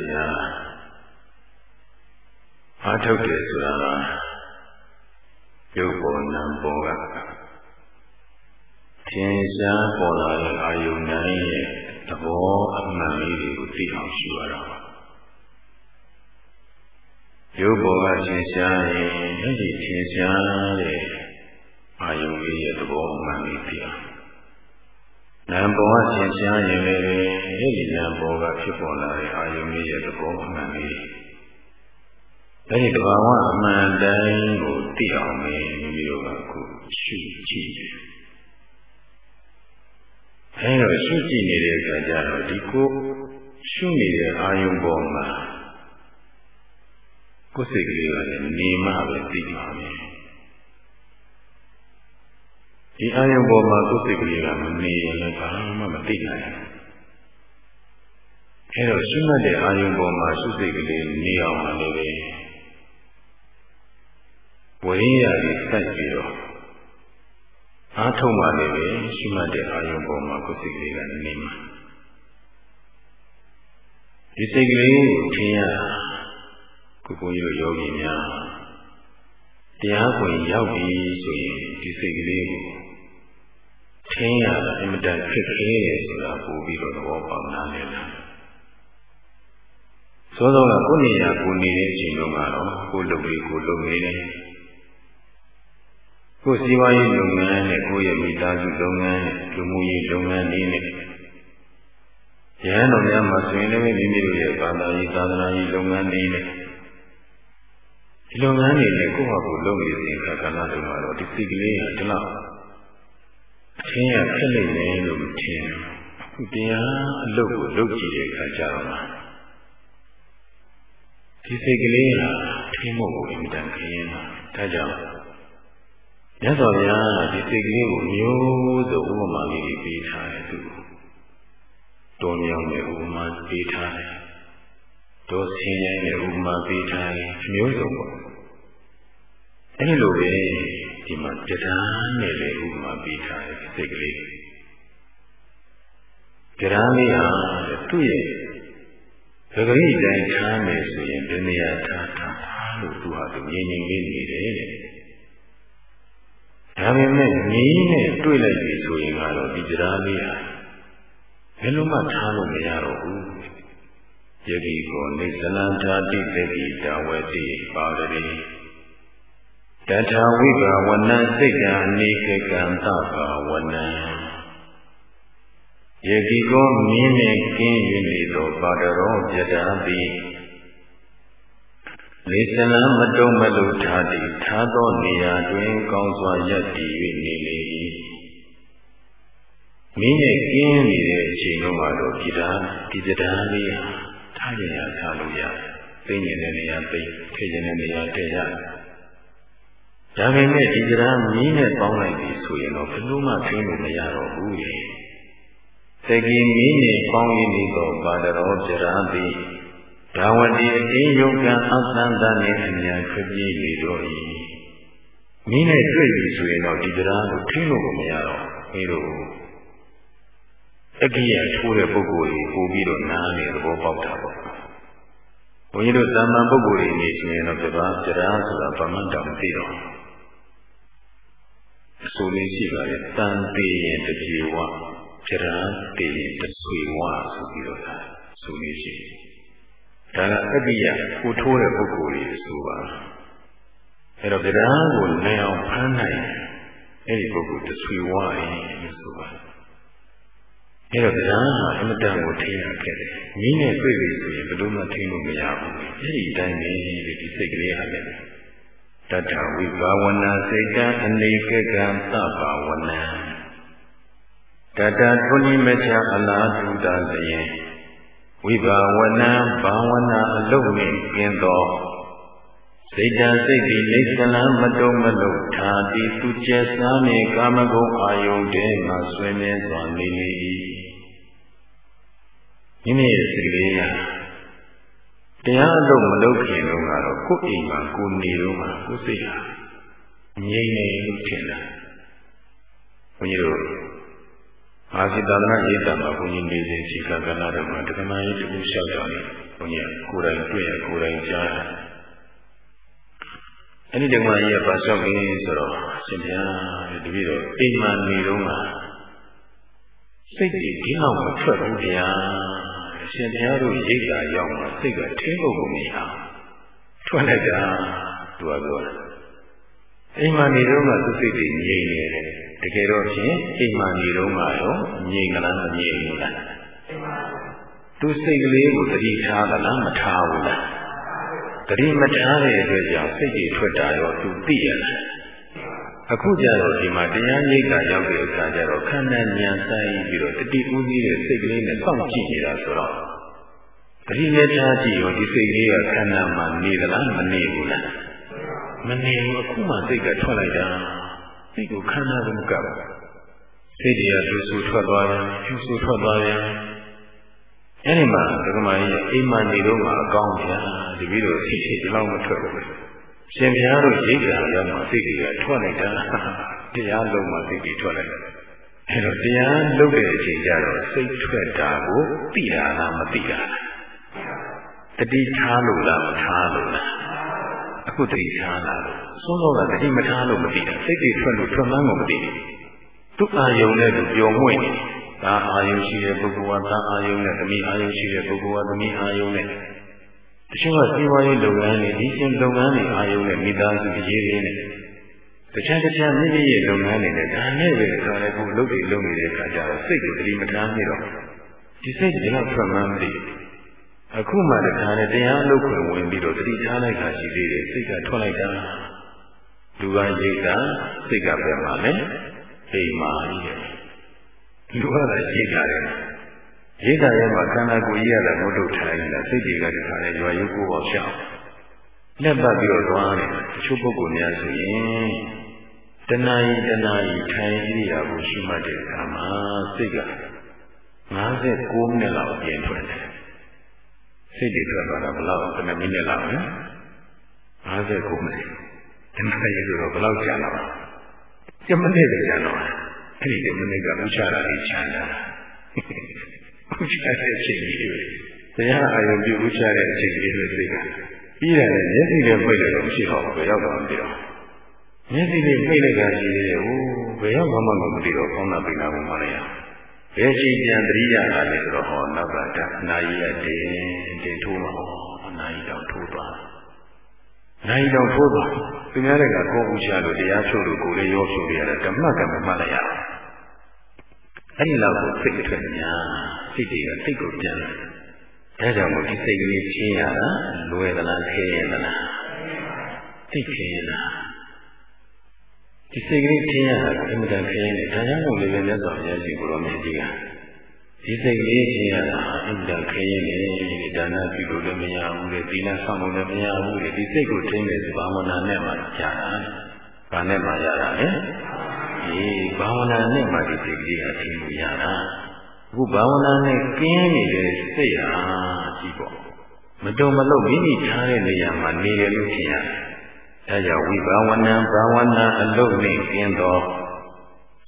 တရားအားထုတ်တယ်ဆိုတာရုပ်ပေါ်နာမ်ပေါ်ကထင်ရှားပေါ်လာတဲ့အာယုန်တိုင်းရဲ့သဘောအမှန်လေးတွေကိုသိအောင်ရှုရတာပါရုပ်ပေါ်ကထင်ရှားရင်အဲ့ဒီထင်ရှားတဲ့အာယုန်လေးရဲ့သဘောအမှန်လေးသိအောင် နာမ်ပေါ်ကထင်ရှားရင်လည်းအဲ့ဒီနာမ်ပေါ်ကဖြစ်ပေါ်လာတဲ့အာယုန်လေးရဲ့သဘောအမှန်လေးအဲ့ဒီတဘာဝအမှန်တိုင်းကိုသိအောင်မင်းမိမိတို့ကအခုရှုကြည့်တယ်အဲတော့ရှုကြည့်နေတဲ့အခါကျတော့ဒီကိုရှုနေတဲ့အာယုံပေါ်မှာကိုယ်စိတ်ကလေးကလည်းနေမှပဲသိမှာပဲ ဒီအာယုံပေါ်မှာကိုယ်စိတ်ကလေးကမနေရင်လည်းဘာမှမသိနိုင်ဘူးအဲတော့ရှုမှတ်တဲ့အာယုံပေါ်မှာရှုစိတ်ကလေးနေအောင်လည်းဝိရိယကြီးစိုက်ပြီးတော့အားထုတ်မှလည်းပဲရှိမှတ်တဲ့အာယုံပေါ်မှာကိုယ်စိတ်ကလေးကနေမှာဒီစိတ်ကလေးကိုထင်ရကိုကိုကြီးတို့ယောဂီများတရားကိုရောက်ပြီဆိုရင်ဒီစိတ်ကလေးကို ထင်ရတာအင်မတန်ဖြစ်ခဲတယ်ဆိုတာပို့ပြီးတော့သဘောပေါက်နားလည်လာသောသောကကိုနေရကိုနေတဲ့အချိန်တုန်းကတော့ကိုလုပ်ပြီးကိုလုပ်နေတယ်ကိုယ်စီးပွားရေးလုပ်ငန်းနဲ့ကိုယ့်ရဲ့မိသားစုလုပ်ငန်းနဲ့လူမှုရေးလုပ်ငန်းတွေနဲ့ရဟန်းတော်များမှာဆိုရင်လည်းမိမိတို့ရဲ့ဘာသာရေးသာသနာရေးလုပ်ငန်းတွေနဲ့ဒီလုပ်ငန်းတွေနဲ့ကိုယ့်ဟာကိုယ်လုပ်နေတဲ့အခါကဏ္ဍတွေမှာတော့ဒီစိတ်ကလေးကဒီလောက် အထင်ရဖြစ်နေတယ်လို့မထင်ဘူးတရားအလုပ်ကိုလုပ်ကြည့်တဲ့အခါကျတော့ဒီစိတ်ကလေးဟာထင်ဖို့ကိုအင်မတန်ခရင်တာဒါကြောင့်မြတ်စွာဘုရားဒီစိတ်ကလေးကိုမျိုးစုံဥပမာလေးတွေပေးထားတယ်သူတော်မြောင်တဲ့ဥပမာပေးထားတယ်တော်ဆင်းရဲတဲ့ဥပမာပေးထားတယ်မျိုးစုံပေါ့အဲဒီလိုပဲဒီမှာတရားနဲ့လည်းဥပမာပေးထားတယ် စိတ်ကလေးတရားလေးဟာသူ့ရဲ့ပဂရိတိုင်းထားမယ်ဆိုရင်ဒီနေရာထားထားလို့သူဟာသူငြိမ်ငြိမ်လေးနေတယ်တဲ့ဒါပေမဲ့ငြိမ်းနဲ့တွေ့လိုက်ပြီဆိုရင်ကတော့ဒီတရားလေးဟာဘယ်လိုမှထားလို့မရတော့ဘူးယတိကိုနေသလန္တာတိတတိတာဝတိပါရတိ တထာဝိဘာဝနံစိတ်ကံနေကကံသဘာဝနံယတိကိုမြင်းနဲ့ကင်း၍နေသောပါဒရောပြတာတိလေသနာမတုံးမလို့ထားသည်ထားသောနေရာတွင် ကောင်းစွာရပ်တည်၍နေလေ၏မင်းရဲ့ကင်းနေတဲ့အချိန်လုံးမှာတော့ဒီတရားဒီတရားလေးထားရရထားလို့ရတယ်သိဉ္ဇဉ်တဲ့နေရာသိခေဉ္ဇဉ်တဲ့နေရာတည့်ရတယ် ဒါပေမဲ့ဒီတရားမင်းနဲ့ပေါင်းလိုက်ပြီဆိုရင်တော့ဘယ်လိုမှသိလို့မရတော့ဘူးလေတကယ်မင်းနဲ့ပေါင်းရင်းနေတော့ဘာတော်ကြရာသည်ဒါဝတိအင်းယုံကံအသန္တနဲ့အမြန်ဖြစ်ပြေးလေတော့၏မင်းနဲ့တွေ့ပြီဆိုရင်တော့ဒီတရားကိုထိလို့မရတော့အဲလိုအကိယထိုးတဲ့ပုဂ္ဂိုလ်ကြီးပို့ပြီးတော့နားနေသဘောပေါက်တာပေါ့ဘုန်းကြီးတို့သာမန်ပုဂ္ဂိုလ်တွေနေဆိုရင်တော့ပြပါတရားဆိုတာဘာမှတောင်မသိတော့အ ဆိုလေးရှိပါရဲ့တန်သေးရင်တပြေဝတရားတည်ရင်တဆွေဝဆိုပြီးတော့ဆိုလေးရှိတယ်ဒါကအတ္တိယကိုထိုးတဲ့ပုဂ္ဂိုလ်ကြီးဆိုပါအဲ့တော့တရားကိုနိုင်အောင်ဖမ်းနိုင်အဲ့ဒီပုဂ္ဂိုလ်တဆွေဝါရင်ဆိုပါအဲ့တော့တရားဟာအမတန်ကိုထိရခဲ့တယ်။မိနဲ့တွေ့ပြီဆိုရင်ဘယ်လိုမှထိလို့မရဘူး။အဲ့ဒီအတိုင်းပဲဒီစိတ်ကလေးဟာလည်း တတ္ထဝိဘာဝနာစိတ်တံအနေကကံသဘာဝနာတတ္တထုန်ိမချအလားတုတလျင်ဝိဘာဝနာဘာဝနာအလုံးနှင့်ကျင်းသောစိတ်ဓာတ်စိတ်ဒီလိစ္ဆလံမတုံမလုံးထာတိသူကျက်စားနှင့်ကာမဂုဏ်အာယုန်တဲမှဆွေးမြဲစွာနေလေ၏မိမိရဲ့စိတ်လေးက တရားအလုံးမလုပ်ခင်တော့ကတော့ကိုယ်အိမ်မှာကိုနေတော့မှကိုယ်စိတ်ဟာငြိမ်နေလို့ထင်တာဘုန်းကြီးတို့အာစီသာသနာရေးတာမှာဘုန်းကြီးနေစဉ်ခြေကကနာတော်မှာတက္ကမကြီးတူလျှောက်ကြတယ်ဘုန်းကြီးကိုယ်တိုင်တွေ့ရကိုယ်တိုင်ကြားအဲ့ဒီဓမ္မကြီးကပါလျှောက်ပြီးဆိုတော့ရှင်ဗျာတပည့်တော်အိမ်မှာနေတော့မှစိတ်ကြီးဒီလောက်မထွက်ဘူးဗျာ ရှင်ဗျာတို့ရိတ်တာရောက်မှစိတ်ကထင်းဖို့မရထွက်လိုက်တာသူကပြောတယ်အိမ်မှာနေတော့မှသူစိတ်ကြီးငြိမ်နေတယ်တကယ်တော့ဖြင့်အိမ်မှာနေတော့မှရောငြိမ်ကလားမငြိမ်ဘူးလားသူစိတ်ကလေးကိုတတိထားသလားမထားဘူးလားတတိမထားတဲ့အတွက်ကြောင့်စိတ်ကြီးထွက်တာရောသူသိရလား အခုကြတော့ဒီမှာတရားရိပ်ကရောက်တဲ့အခါကျတော့ခန္ဓာဉာဏ်ဆိုင်ပြီးတော့တတိဥသိတဲ့စိတ်ကလေးနဲ့စောင့်ကြည့်နေတာဆိုတော့တတိနဲ့ထားကြည့်ရောဒီစိတ်လေးကခန္ဓာမှာနေသလားမနေဘူးလားမနေဘူးအခုမှစိတ်ကထွက်လိုက်တာစိတ်ကိုခန္ဓာကမကပ်ဘူးစိတ်တွေကလူစုထွက်သွားတယ်ဖြူစုထွက်သွားတယ်အဲ့ဒီမှာဒကမာကြီးအိမ်မှာနေတော့မှအကောင်းဗျာတပည့်တော်စိတ်ရှိဒီလောက်မထွက်ဘူး ရှင်ဘုရားတို့ရိတ်တာရောက်မှစိတ်တွေကထွက်လိုက်တာတရားလုံးမှစိတ်တွေထွက်လိုက်တယ်အဲ့တော့တရားလုပ်တဲ့အချိန်ကျတော့စိတ်ထွက်တာကိုသိတာလားမသိတာလားတတိထားလို့လားမထားလို့လားအခုတတိထားလာလို့စိုးစိုးကတတိမထားလို့မသိတာစိတ်တွေထွက်လို့ထွက်မှန်းကိုမသိဘူးသူ့အာယုံနဲ့သူပျော်မွေ့နေသာအာယုံရှိတဲ့ပုဂ္ဂိုလ်ကသာအာယုံနဲ့သမီးအာယုံရှိတဲ့ပုဂ္ဂိုလ်ကသမီးအာယုံနဲ့ တချို့ကစီးပွားရေးလုပ်ငန်းတွေဒီရှင်လုပ်ငန်းတွေအာယုံနဲ့မိသားစုရေးရင်းနဲ့တခြားတခြားမိမိရဲ့လုပ်ငန်းတွေနဲ့ဒါနဲ့ပဲဆိုရဲခုလုပ်တွေလုပ်နေတဲ့အခါကျတော့စိတ်ကိုတတိမထားမိတော့ဒီစိတ်ဒီလောက်ထွက်မှန်းမသိအခုမှတခါနဲ့တရားလုပ်ခွင့်ဝင်ပြီးတော့တတိထားလိုက်တာရှိသေးတယ်စိတ်ကထွက်လိုက်တာလူကရိတ်တာစိတ်ကပဲမှာလေအိမ်မှာကြီးလူကလည်းရိတ်တာတယ် ရိတ်တာရဲ့မှာခန္ဓာကိုယ်ကြီးရတာငုတ်ထုတ်ထားရင်လားစိတ်တွေကတခါနဲ့ရွာရုပ်ကိုပေါ့ရှောင်းလက်ပတ်ပြီးတော့သွားတယ်တချို့ပုဂ္ဂိုလ်များဆိုရင်တဏှာကြီးတဏှာကြီးထိုင်ကြည့်ရဖို့ရှိမှတဲ့အခါမှာစိတ်က59မိနစ်လောက်ပြင်ထွက်တယ်စိတ်တွေထွက်သွားတာဘယ်လောက်ဘယ်နှမိနစ်လောက်လဲ59မိနစ်တဏှာကြီးဆိုတော့ဘယ်လောက်ကြာလာပါကျမနေ့ပဲကြာတော့အဲ့ဒီတမိနစ်ကဥချတာလေးချမ်းသာ ဥချတဲ့အချိန်ကြီးတွေတရားအာရုံပြုဥချတဲ့အချိန်ကြီးတွေသိတာပြီးတယ်မျက်စိနဲ့ပိတ်လိုက်တော့မရှိတော့ဘူးဘယ်ရောက်တော့မသိတော့မျက်စိနဲ့ပိတ်လိုက်တာရှိသေးတယ်ဟိုဘယ်ရောက်မှမမသိတော့ကောင်းတာပိတ်လာမှမလည်းရဘယ်ရှိပြန်တတိယလာလဲဆိုတော့ဟောနောက်ကတအနာကြီးရတင်တင်ထိုးမှာဟောအနာကြီးတော့ထိုးသွားနိုင်တော့ထိုးသွားသူများတွေကကိုယ်ဥချလို့တရားချုပ်လို့ကိုယ်လေးရောချုပ်ရတာဓမ္မကမ္မမှတ်လိုက်ရအဲ့ဒီလောက်ကိုစိတ်ထွက်များ စိတ်တွေကစိတ်ကိုပြန်တယ်ဒါကြောင့်မို့ဒီစိတ်ကလေးချင်းရတာလွယ်သလားခဲရသလားသိခဲရလားဒီစိတ်ကလေးချင်းရတာအင်မတန်ခဲနေဒါကြောင့်မို့လည်းမြတ်စွာဘုရားရှင်ကိုရောမြတ်ကြီးကဒီစိတ်ကလေးချင်းရတာအင်မတန်ခဲနေဒါနပြုလို့လည်းမရဘူးလေသီလဆောင်လို့လည်းမရဘူးလေဒီစိတ်ကိုထိန်းနေစဘာဝနာနဲ့မှကြာတာဘာနဲ့မှရတာလဲဒီဘာဝနာနဲ့မှဒီစိတ်ကလေးအထင်ရတာ အခုဘာဝနာနဲ့ကင်းနေတဲ့စိတ်ဟာကြည့်ပေါ့မတုံမလုံးမိမိထားတဲ့နေရာမှာနေတယ်လို့ထင်ရတယ်။ဒါကြောင့်ဝိဘာဝနာဘာဝနာအလုံးနဲ့ကင်းသော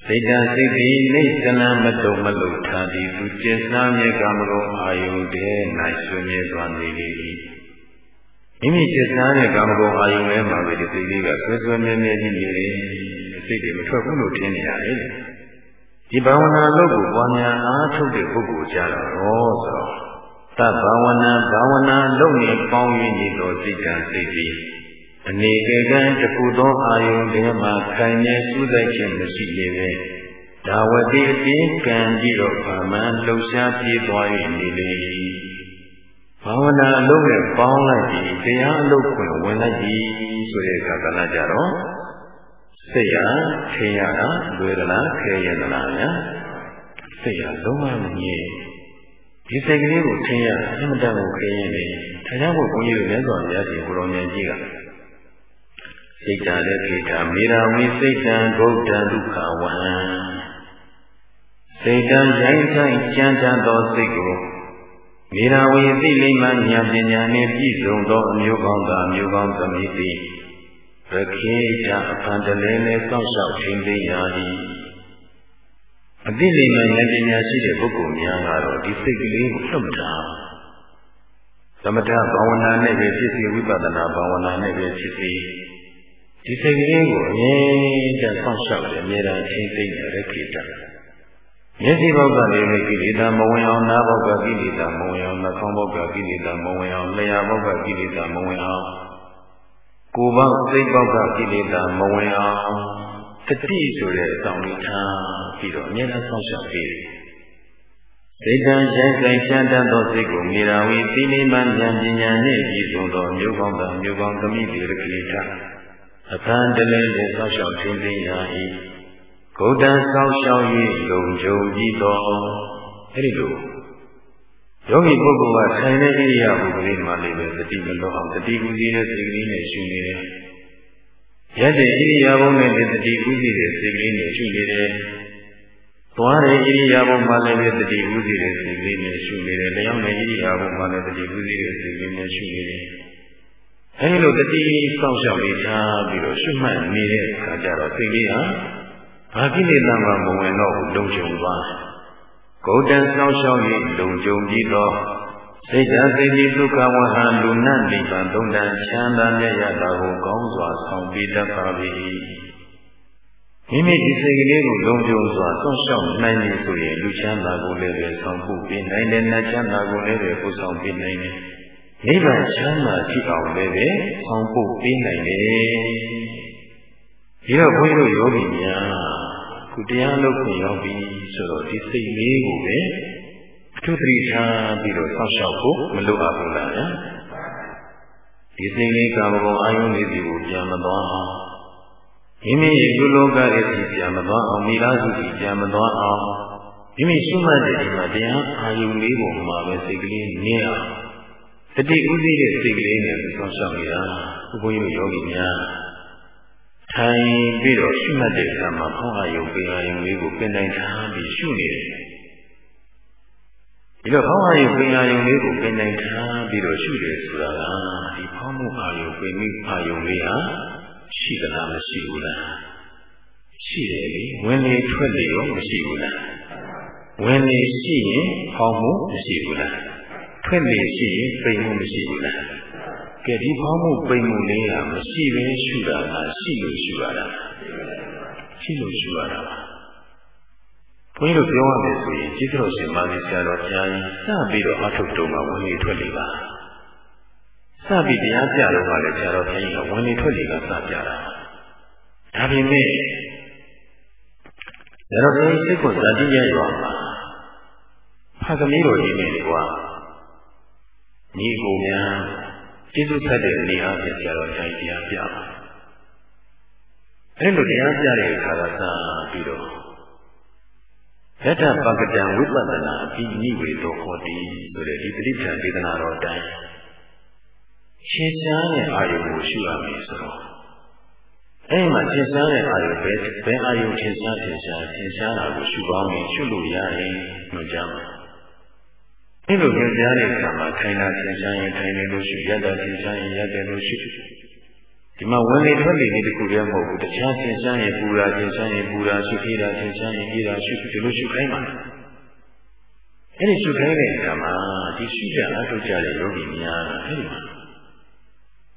စိတ်တန်စိတ်ဒီနေသလံမတုံမလုံးထားသည်သူကျက်စားမြေကမလို့အာယုန်တည်း၌ဆွေးမြေ့သွားနေလေ၏။မိမိကျက်စားတဲ့ကာမဂုဏ်အာယုန်ထဲမှာပဲဒီစိတ်လေးကဆွေးဆွေးမြဲမြဲကြီးနေတယ်။စိတ်တွေမထွက်ဘူးလို့ထင်နေရတယ်။ ဒီဘာဝနာလုပ်ကိုပွားများအားထုတ်တဲ့ပုဂ္ဂိုလ်ကြတော့ဆိုတော့သဗ္ဗဝနာဘာဝနာလုပ်နေပေါင်းရင်းနေသောစိတ်ဓာတ်စိတ်ပြီးအနေကကံတခုသောအာယုန်ထဲမှာခိုင်နေစူးစိုက်ခြင်းမရှိလေပဲဒါဝတိအတင်းကံပြီးတော့ဗာမန်လှုပ်ရှားပြေးသွား၍နေလေဘာဝနာအလုပ်နဲ့ပေါင်းလိုက်ပြီးတရားအလုပ်ကိုဝင်လိုက်ပြီးဆိုတဲ့အခါကလည်းကြတော့ စိတ်ရထင်ရတာလွယ်သလားခဲရသလားညာစိတ်ရလုံးဝမငြိဒီစိတ်ကလေးကိုထင်ရတာအမှန်တန်ကိုခဲရင်လေဒါကြောင့်ဘုန်းကြီးတို့မြတ်စွာဘုရားရှင်ကိုရောင်မြတ်ကြီးကစိတ်ဓာတ်လည်းခေတာမေရာဝိစိတ်တံဂௌတံဒုက္ခဝံစိတ်တံရိုင်းဆိုင်ကြမ်းတမ်းသောစိတ်ကိုမေရာဝိသိလိမ္မာဉာဏ်ပညာနှင့်ပြည့်စုံသောအမျိုးကောင်းသာအမျိုးကောင်းသမီးသည် ရခေတာအဖန်တလဲလဲစောင့်ရှောက်ထိန်သိရ၏အတိလိမ္မာဉာဏ်ပညာရှိတဲ့ပုဂ္ဂိုလ်များကတော့ဒီစိတ်ကလေးကိုလှုပ်တာသမထဘာဝနာနဲ့ပဲဖြစ်စေဝိပဿနာဘာဝနာနဲ့ပဲဖြစ်စေဒီစိတ်ကလေးကိုအမြဲတမ်းဆောက်ရှောက်တယ်အမြဲတမ်းထိသိနေရခိတမျက်စိဘောက်ကလည်းကိလေသာမဝင်အောင်နားဘောက်ကကိလေသာမဝင်အောင်နှာခေါင်းဘောက်ကကိလေသာမဝင်အောင်လျှာဘောက်ကကိလေသာမဝင်အောင် ကိုယ်ပေါက်စိတ်ပေါက်ကကိလေသာမဝင်အောင်တတိဆိုတဲ့အဆောင်လေးထားပြီးတော့အမြဲတမ်းဆောက်ရှောက်ပြီးစိတ်တံရိုက်ဆိုင်ချမ်းတတ်သောစိတ်ကိုမြေရာဝီသီလိမဉာဏ်ပညာနှင့်ပြည့်စုံသောမျိုးကောင်းသောမျိုးကောင်းသမိတိရခိတအဖန်တလဲလဲဆောက်ရှောက်ခြင်းသိရာ၏ဂုတံဆောက်ရှောက်၍လုံခြုံကြည်သောအဲ့ဒီလို ယောဂီပုဂ္ဂိုလ်ကထိုင်တဲ့ဣရိယာပုဂ္ဂိုလ်မှာလည်းပဲတတိမလွတ်အောင်တတိကူစီတဲ့စိတ်ကလေးနဲ့ရှုနေတယ်။ရက်တဲ့ဣရိယာပုနဲ့တတိကူစီတဲ့စိတ်ကလေးနဲ့ရှုနေတယ်။သွားတဲ့ဣရိယာပုမှာလည်းပဲတတိကူစီတဲ့စိတ်ကလေးနဲ့ရှုနေတယ်။လျောင်းတဲ့ဣရိယာပုမှာလည်းတတိကူစီတဲ့စိတ်ကလေးနဲ့ရှုနေတယ်။အဲဒီလိုတတိစောင့်ရှောက်လေးထားပြီးတော့ရှုမှတ်နေတဲ့အခါကျတော့စိတ်လေးဟာဘာကိလေသာမှမဝင်တော့ဘူးလုံခြုံသွားတယ် ဂௌတံဆောင်ရှောင်း၍လုံခြုံပြီးသောစိတ်ဓာတ်စိတ်ဒီဒုက္ခဝဟံလူနတ်နိဗ္ဗာန်သုံးတန်ချမ်းသာမြတ်ရတာကိုကောင်းစွာဆောင်ပြီးတတ်ပါ၏မိမိဒီစိတ်ကလေးကိုလုံခြုံစွာဆွန့်ရှောက်နိုင်ပြီဆိုရင်လူချမ်းသာကိုလည်းပဲဆောင်ဖို့ပြီးနိုင်တယ်နတ်ချမ်းသာကိုလည်းပဲကိုဆောင်ပြီးနိုင်တယ်နိဗ္ဗာန်ချမ်းသာကြည့်အောင်လည်းပဲဆောင်ဖို့ပြီးနိုင်တယ်ဒီတော့ဘုန်းကြီးတို့ယောဂီများ ခုတရားလုပ်ခွင့်ရောက်ပြီဆိုတော့ဒီစိတ်လေးကိုပဲအထူးသတိထားပြီးတော့ဆောက်ရှောက်ဖို့မလိုအပ်ဘူးလားဗျာဒီစိတ်လေးကာမဂုဏ်အာယုန်လေးစီကိုပြန်မသွားအောင်မိမိရဲ့လူလောကရဲ့စီပြန်မသွားအောင်မိသားစုစီပြန်မသွားအောင်မိမိရှိမှတဲ့ဒီမှာတရားအာယုန်လေးကိုမှာပဲစိတ်ကလေးနင်းအောင်တတိဥသိတဲ့စိတ်ကလေးနဲ့ဆောက်ရှောက်နေတာဘုန်းကြီးယောဂီများ ထိုင်ပြီးတော့ရှုမှတ်တဲ့အခါမှာဖောင်းအာယုံပင်အာယုံလေးကိုပင်တိုင်းထားပြီးရှုနေတယ်ဒီတော့ဖောင်းအာယုံပင်အာယုံလေးကိုပင်တိုင်းထားပြီးတော့ရှုတယ်ဆိုတာကဒီဖောင်းမှုအာယုံပင်မိအာယုံလေးဟာရှိသလားမရှိဘူးလားရှိတယ်လေဝင်လေထွက်လေရောမရှိဘူးလားဝင်လေရှိရင်ဖောင်းမှုမရှိဘူးလားထွက်လေရှိရင်ပိန်မှုမရှိဘူးလား ကဲဒီဖောင်းမှုပိန်မှုလေးဟာမရှိဘဲရှုတာကရှိလို့ရှုရတာရှိလို့ရှုရတာပါဘုန်းကြီးတို့ပြောရမယ်ဆိုရင်ကြီးတော်ရှင်မာသီဆရာတော်ဘုရားကြီးစပြီးတော့အထုတ်တုံးမှာဝင်လေထွက်လေပါစပြီးတရားပြတော့ကလည်းဆရာတော်ဘုရားကြီးကဝင်လေထွက်လေကစပြတာဒါပေမဲ့ဆရာတော်ဘုရားစိတ်ကိုဇာတိရရွာမှာဖာသမီးတော်ကြီးနဲ့ကွာညီကိုများ ကျေးဇူးဆက်တဲ့အနေအားဖြင့်ဆရာတော်ဘုရားကြီးတရားပြပါအဲ့လိုတရားပြတဲ့အခါကစပြီးတော့ယတပကတံဝိပဿနာအပြီးနိဝေသောဟောတိဆိုတဲ့ဒီပဋိပ္ပံဒေသနာတော်တိုင်းရှင်းရှားတဲ့အာယုကိုရှုရမယ်ဆိုတော့အဲ့မှာရှင်းရှားတဲ့အာယုပဲဘယ်အာယုရှင်းရှားရှင်းရှားရှင်းရှားတာကိုရှုပေါင်းရင်ရှုလို့ရရင်ညွှန်ကြားမှာအဲ့ လိုညွှန်ကြားတဲ့အခါမှာထိုင်တာရှင်းရှားရင်ထိုင်နေလို့ရှုရတာရှင်းရှားရင်ရတယ်လို့ရှုဒီမှာဝင်လေထွက်လေဒီတခုတည်းမဟုတ်ဘူးတခြားသင်္ချမ်းရင်ပူရာသင်္ချမ်းရင်ပူရာရှုပြေးတာသင်္ချမ်းရင်ပြေးတာရှုဒီလိုရှုခိုင်းပါအဲ့ဒီရှုခိုင်းတဲ့အခါမှာဒီရှုကြအထုတ်ကြတဲ့ယောဂီများအဲ့ဒီမှာ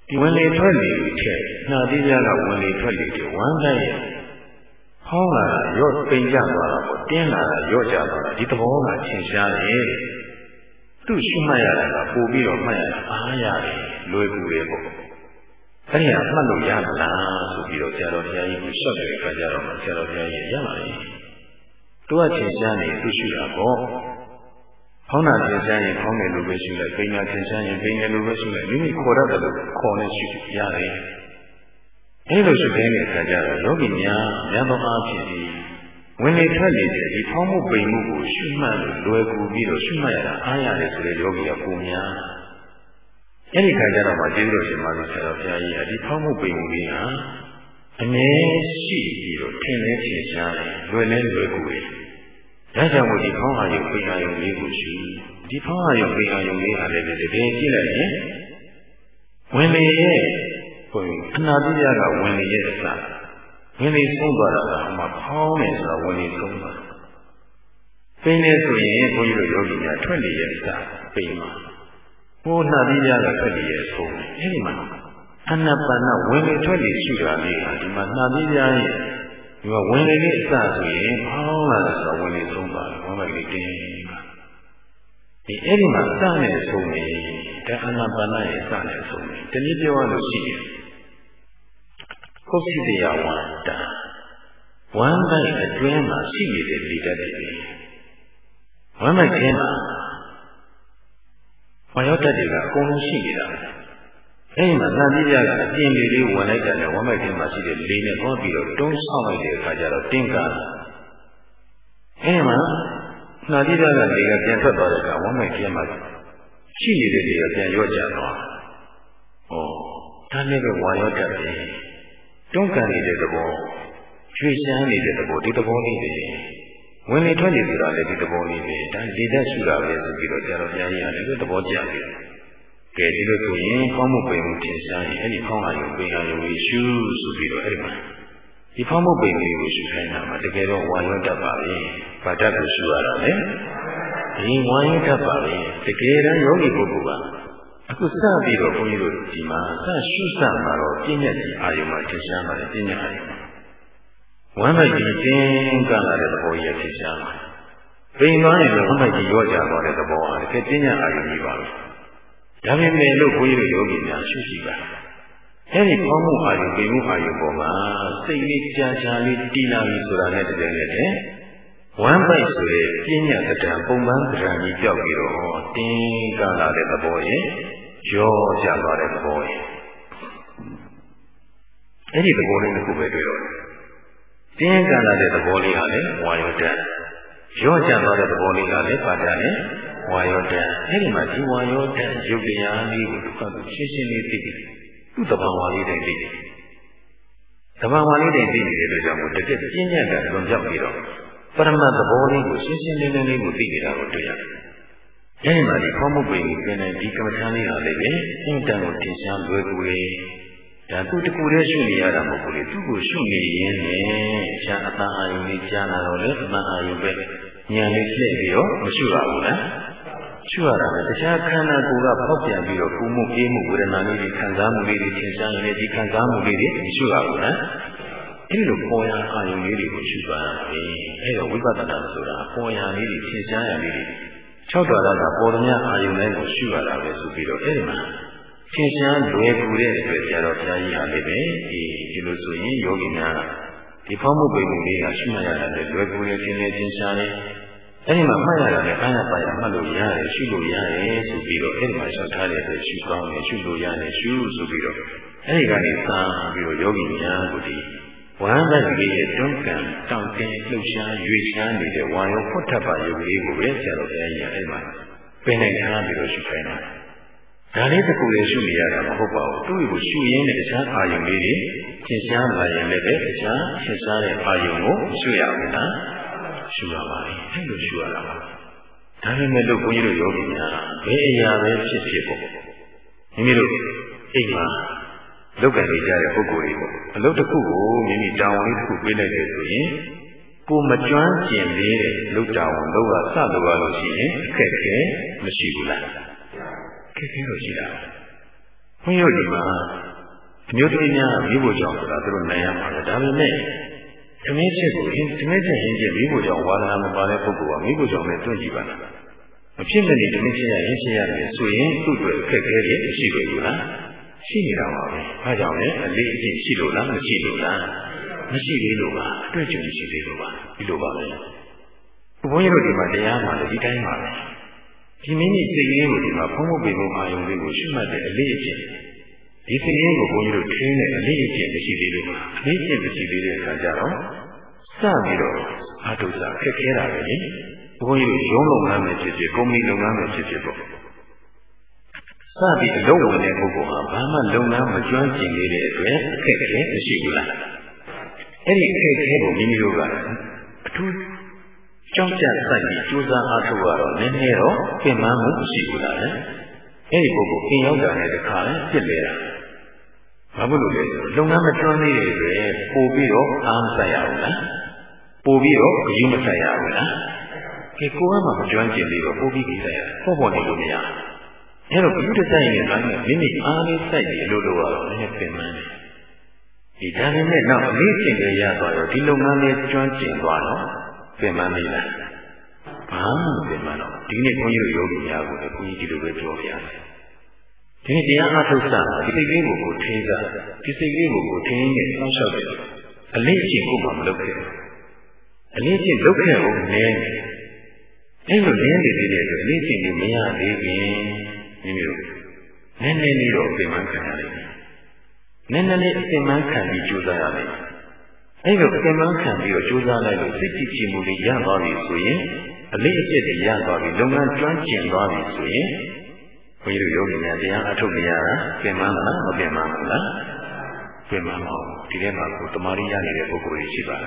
ဒီဝင်လေထွက်လေထက်နှာသီးများကဝင်လေထွက်လေတွေဝမ်းတိုင်းရဲ့ဟောင်းလာတာရော့ပိန်ကြသွားတာပေါ့တင်းလာတာရော့ကြသွားတာဒီသဘောကသင်ရှားတယ် သူ့ရှုမှတ်ရတာကပို့ပြီးတော့မှတ်ရတာအားရတယ်လွယ်ကူတယ်ပေါ့အဲ့ဒီအမှတ်လို့ရမလားဆိုပြီးတော့ဆရာတော်ဘုရားကြီးကိုရှော့တဲ့အခါကျတော့ဆရာတော်ဘုရားကြီးရပါလေ။သူကသင်ရှားနေသူရှိတာပေါ့။ဖောင်းတာသင်ရှားရင်ဖောင်းတယ်လို့ပဲရှိလိုက်၊ပိန်တာသင်ရှားရင်ပိန်တယ်လို့ပဲရှိလိုက်မိမိခေါ်ရတယ်လို့ခေါ်နေရှိရတယ်။အဲ့လိုရှိတဲ့အခါကျတော့ယောဂီများများသောအားဖြင့် ဝင်လေထွက်လေတဲ့ဒီဖောင်းမှုပိန်မှုကိုရှုမှတ်လို့လွယ်ကူပြီးတော့ရှုမှတ်ရတာအားရတယ်ဆိုတဲ့ယောဂီကပုံများ။အဲ့ဒီခါကျတော့မှကျေးဇူးတော်ရှင်မာသီဆရာတော်ဘုရားကြီးအဒီဖောက်မှုပိန်မှုလေးဟာအမြဲရှိပြီးတော့ထင်လဲထင်ရှားတယ်လွယ်လဲလွယ်ကူတယ်။ဒါကြောင့်မို့ဒီဖောင်းဟာယုပိန်ဟာယုလေးကိုရှိဒီဖောင်းဟာယုပိန်ဟာယုလေးဟာလည်းတကယ်ကြည့်လိုက်ရင်ဝင်လေရဲ့ဘုန်းအနာတိယကဝင်လေရဲ့အစ ဝင်လေဆုံးသွားတာကမှဖောင်းနေဆိုတော့ဝင်လေဆုံးသွားပိန်နေဆိုရင်ဘုန်းကြီးတို့ယောဂီများထွက်လေရဲ့အစပိန်မှာဟိုနှာပြီးကြတာဆက်ပြီးရဲ့ဆုံးအဲဒီမှာအနပနဝင်လေထွက်လေရှိတာလေးဟာဒီမှာနှာပြီးကြရဲ့ဒီမှာဝင်လေလေးအစဆိုရင်ဖောင်းလာတယ်ဆိုတော့ဝင်လေဆုံးပါဝမ်းမလေးတင်းပါဒီအဲ့ဒီမှာစနဲ့ဆုံးနေဒါအနာပါနရဲ့စနဲ့ဆုံးနေတနည်းပြောရလို့ရှိရင် ခုတ်စီတရားဝန္တာဝမ်းတိုက်အတွင်းမှာရှိနေတဲ့လေတတ်တယ်ဝမ်းမိုက်ထဲမှာဝါယောတတ်တွေကအကုန်လုံးရှိနေတာအဲဒီမှာသံသီးပြကအပြင်လေလေးဝင်လိုက်တယ်ဝမ်းမိုက်ထဲမှာရှိတဲ့လေနဲ့ပေါ်ပြီးတော့တွန်းဆောက်လိုက်တဲ့အခါကျတော့တင်းကားအဲဒီမှာနှာသီးပြကလေကပြန်ထွက်သွားတဲ့အခါဝမ်းမိုက်ထဲမှာရှိနေတဲ့လေကပြန်ရော့ကျသွား။ဩဒါလည်းပဲဝါယောတတ်တယ် တွန်းကန်နေတဲ့သဘောရွှေရှမ်းနေတဲ့သဘောဒီသဘောလေးတွေဝင်လေထွက်လေဆိုတာလည်းဒီသဘောလေးပဲဒါလေတတ်ရှိတာပဲဆိုပြီးတော့ကြာတော့ဘုရားကြီးကလည်းသဘောကျတယ်ကဲဒီလိုဆိုရင်ဖောင်းမှုပိန်မှုထင်ရှားရင်အဲ့ဒီဖောင်းအာယုပိန်အာယုကိုရှုဆိုပြီးတော့အဲ့ဒီမှာဒီဖောင်းမှုပိန်လေးကိုရှုခိုင်းတာမှာတကယ်တော့ဝါရောတတ်ပါပဲဗာတတ်ကိုရှုရတာလေဒီဝါရောတတ်ပါပဲတကယ်တမ်းယောဂီပုဂ္ဂိုလ်က အခုစပြီးတော့ဘုန်းကြီးတို့ဒီမှာစရှုစမှာတော့ပြဉ္ညာကြီးအာယုမှာထင်ရှားပါတယ်ပြဉ္ညာအာယုဝမ်းမိုက်ကြီးတင်းကလာတဲ့သဘောကြီးဖြစ်ရှားလာပိန်သွားရင်လည်းဝမ်းမိုက်ကြီးရောကြသွားတဲ့သဘောဟာတကယ်တင်းညအာရုံကြီးပါပဲဒါပေမဲ့လို့ဘုန်းကြီးတို့ယောဂီများရှုရှိပါအဲဒီပေါင်းမှုအာရုံပိန်မှုအာရုံပေါ်မှာစိတ်လေးကြာကြာလေးတည်လာပြီဆိုတာနဲ့တကယ်နဲ့ဝမ်းပိုက်ဆိုတဲ့ပြညာကတံပုံမှန်ကံကြီးကြောက်ပြီးတော့တင်းကလာတဲ့သဘောရဲ့ ရောကြသွားတဲ့သဘောရဲ့အဲ့ဒီသဘောလေးတစ်ခုပဲတွေ့တော့တင်းကလာတဲ့သဘောလေးဟာလည်းဝါယောတန်ရော့ကျသွားတဲ့သဘောလေးကလည်းပါတန်နဲ့ဝါယောတန်အဲ့ဒီမှာဒီဝါယောတန်ရုပ်တရားလေးကိုသူကရှင်းရှင်းလေးသိတယ်သူ့တဘာဝလေးတွေသိတယ်တဘာဝလေးတွေသိနေတဲ့အတွက်ကြောင့်မို့တကယ်ပြင်းညံ့တာလွန်ပြောက်ပြီးတော့ပရမတ်သဘောလေးကိုရှင်းရှင်းလင်းလင်းလေးကိုသိနေတာကိုတွေ့ရတယ်။ အဲဒီမှာဒီဖောမှုပိန်ကိုပြင်တဲ့ဒီကမ္မထာလေးဟာလည်းပဲအင်တန်ကိုထင်ရှားလွယ်ကူလေဒါသူတကူတည်းရှုနေရတာမဟုတ်ဘူးလေသူ့ကိုရှုနေရင်းနဲ့အခြားအတန်အာယုန်လေးကြားလာတော့လေအတန်အာယုန်ပဲဉာဏ်လေးလှည့်ပြီးတော့မရှုရဘူးလားရှုရတာပဲတခြားခန္ဓာကိုယ်ကပေါက်ပြန်ပြီးတော့ပူမှုအေးမှုဝေဒနာလေးတွေခံစားမှုလေးတွေသင်ရှားရင်ဒီခံစားမှုလေးတွေမရှုရဘူးလားအဲ့လိုပေါ်ရအာယုန်လေးတွေကိုရှုသွားရမယ်အဲ့တော့ဝိပဿနာဆိုတာပေါ်ရလေးတွေသင်ရှားရလေးတွေ ၆တော်ရတာပေါ်သမျှအာယုန်တိုင်းကိုရှုရတာပဲဆိုပြီးတော့အဲ့ဒီမှာထင်ရှားလွယ်ကူတဲ့အတွက်ဆရာတော်ဘုရားကြီးဟာလည်းပဲဒီဒီလိုဆိုရင်ယောဂီများဒီဖောင်းမှုပိန်မှုလေးကရှိမှရတာလည်းလွယ်ကူတဲ့သင်နေသင်ရှားတယ်အဲ့ဒီမှာမှတ်ရတာလည်းအားရပါရမှတ်လို့ရတယ်ရှုလို့ရတယ်ဆိုပြီးတော့အဲ့ဒီမှာရှောက်ထားတဲ့အတွက်ရှုကောင်းတယ်ရှုလို့ရတယ်ရှုဆိုပြီးတော့အဲ့ဒီကနေစပြီးတော့ယောဂီများကိုဒီ ဝမ်းသက်ကြီးရဲ့တွန်းကန်တောင့်တင်းလှုပ်ရှားရွေ့ရှားနေတဲ့ဝါရောဖွတ်ထပ်ပါယုတ်လေးကိုပဲဆရာတော်ဘုရားကြီးကအဲ့ဒီမှာပင်နိုင်ထားပြီးတော့ရှုခိုင်းတာဒါလေးတစ်ခုလည်းရှုနေရတာမဟုတ်ပါဘူးသူ့ကိုရှုရင်းနဲ့တခြားအာယုံလေးတွေသင်ရှားလာရင်လည်းတခြားသင်ရှားတဲ့အာယုံကိုရှုရအောင်လားရှုရပါလိမ့်အဲ့လိုရှုရတာပါဒါပေမဲ့လို့ဘုန်းကြီးတို့ယောဂီများဘယ်အရာပဲဖြစ်ဖြစ်ပေါ့မိမိတို့အိမ်မှာ လုတ်ကန်နေကြတဲ့ပုဂ္ဂိုလ်တွေပေါ့အလုပ်တစ်ခုကိုမိမိတာဝန်လေးတစ်ခုပေးလိုက်တယ်ဆိုရင်ကိုမကျွမ်းကျင်သေးတဲ့လုတ်တာဝန်လုပ်ရစလုပ်ရလို့ရှိရင်အခက်အခဲမရှိဘူးလားခက်ခဲလို့ရှိတာဘုန်းကြီးတို့ဒီမှာအမျိုးသမီးများမိဖို့ကြောင့်ဆိုတာသူတို့နိုင်ရမှာပဲဒါပေမဲ့သမင်းချက်ကိုသမင်းချက်ရင်းချက်မိဖို့ကြောင့်ဝါဒနာမပါတဲ့ပုဂ္ဂိုလ်ကမိဖို့ကြောင့်လည်းတွန့်ကြည့်ပါလားမဖြစ်မနေသမင်းချက်ရရင်းချက်ရတယ်ဆိုရင်သူ့အတွက်အခက်အခဲတွေရှိပြီလား ရှိနေတာပါပဲ။ဘာကြောင့်လဲအလေးအကျင့်ရှိလို့လားမရှိလို့လားမရှိသေးလို့ပါအတွေ့အကြုံရှိသေးလို့ပါဒီလိုပါပဲ။ဘုန်းကြီးတို့ဒီမှာတရားမှာလည်းဒီတိုင်းပါပဲ။ဒီမိမိစိတ်လေးကိုဒီမှာဖုံးဖို့ပေဖို့အာယုံလေးကိုရှုမှတ်တဲ့အလေးအကျင့်ဒီစိတ်လေးကိုဘုန်းကြီးတို့ထင်းတဲ့အလေးအကျင့်မရှိသေးလို့ပါ။အလေးအကျင့်မရှိသေးတဲ့အခါကျတော့စပြီးတော့အာထုစာခက်ခဲတာပဲလေ။ဘုန်းကြီးတို့ရုံးလုပ်ငန်းပဲဖြစ်ဖြစ်ကုမ္ပဏီလုပ်ငန်းပဲဖြစ်ဖြစ်ပေါ့။ စပြီးအလုံးဝင်တဲ့ပုဂ္ဂိုလ်ဟာဘာမှလုပ်ငန်းမကျွမ်းကျင်သေးတဲ့အတွက်အခက်အခဲမရှိဘူးလားအဲ့ဒီအခက်အခဲကိုမိမိတို့ကအထူးကြောက်ကြစိုက်ပြီးကြိုးစားအားထုတ်ရတော့နည်းနည်းတော့ပြင်ပန်းမှုမရှိဘူးလားအဲ့ဒီပုဂ္ဂိုလ်ပြင်ရောက်တာနဲ့တခါလဲပြစ်လေတာဘာလို့လဲဆိုလုပ်ငန်းမကျွမ်းသေးတဲ့အတွက်ပို့ပြီးတော့အားမဆိုင်ရဘူးလားပို့ပြီးတော့ဂရုမဆိုင်ရဘူးလားဒီကိုယ်ကမှမကျွမ်းကျင်သေးတော့ပို့ပြီးကြည့်ဆိုင်ရပေါ့ပေါ့နေလို့မရဘူး အဲတော့ဘုဒ္ဓဆိုင်ရဲ့ဘာလဲမိမိအားလေးစိုက်ပြီးလို့လို့ရတော့လည်းပြင်မှန်းတယ်ဒီဒါနဲ့နဲ့နောက်အလေးချိန်တွေရသွားတော့ဒီလုပ်ငန်းလေးကျွမ်းကျင်သွားတော့ပြင်မှန်းနေလားဘာမှပြင်မှန်းတော့ဒီနေ့ဘုန်းကြီးတို့ယောဂီများကိုလည်းဘုန်းကြီးဒီလိုပဲပြောပြရတယ်ဒီနေ့တရားအားထုတ်စားဒီစိတ်ကလေးကိုကိုထင်းစားဒီစိတ်ကလေးကိုကိုထင်းနေဆောင်းလျှောက်တယ်အလေးချိန်ကိုမှမလုပ်ခဲ့အလေးချိန်လုပ်ခဲ့အောင်နည်းအဲ့လိုနည်းနေသေးတဲ့အတွက်အလေးချိန်ကြီးမရသေးခင် မိမိတို့နည်းနည်းလေးတော့ပြင်မှန်းခံရလိမ့်မယ်နည်းနည်းလေးအပြင်မှန်းခံပြီးကြိုးစားရလိမ့်မယ်အဲ့လိုအပြင်မှန်းခံပြီးတော့ကြိုးစားလိုက်လို့စိတ်ကြည်ကြည်မှုလေးရသွားပြီဆိုရင်အလေးအကျင့်တွေရသွားပြီလုပ်ငန်းကျွမ်းကျင်သွားပြီဆိုရင်ဘုန်းကြီးတို့ယောဂီများတရားအထုတ်နေရတာပြင်မှန်းလားမပြင်မှန်းဘူးလားပြင်မှန်းပါဘူးဒီထဲမှာကိုတမာရီရနေတဲ့ပုဂ္ဂိုလ်တွေရှိပါတ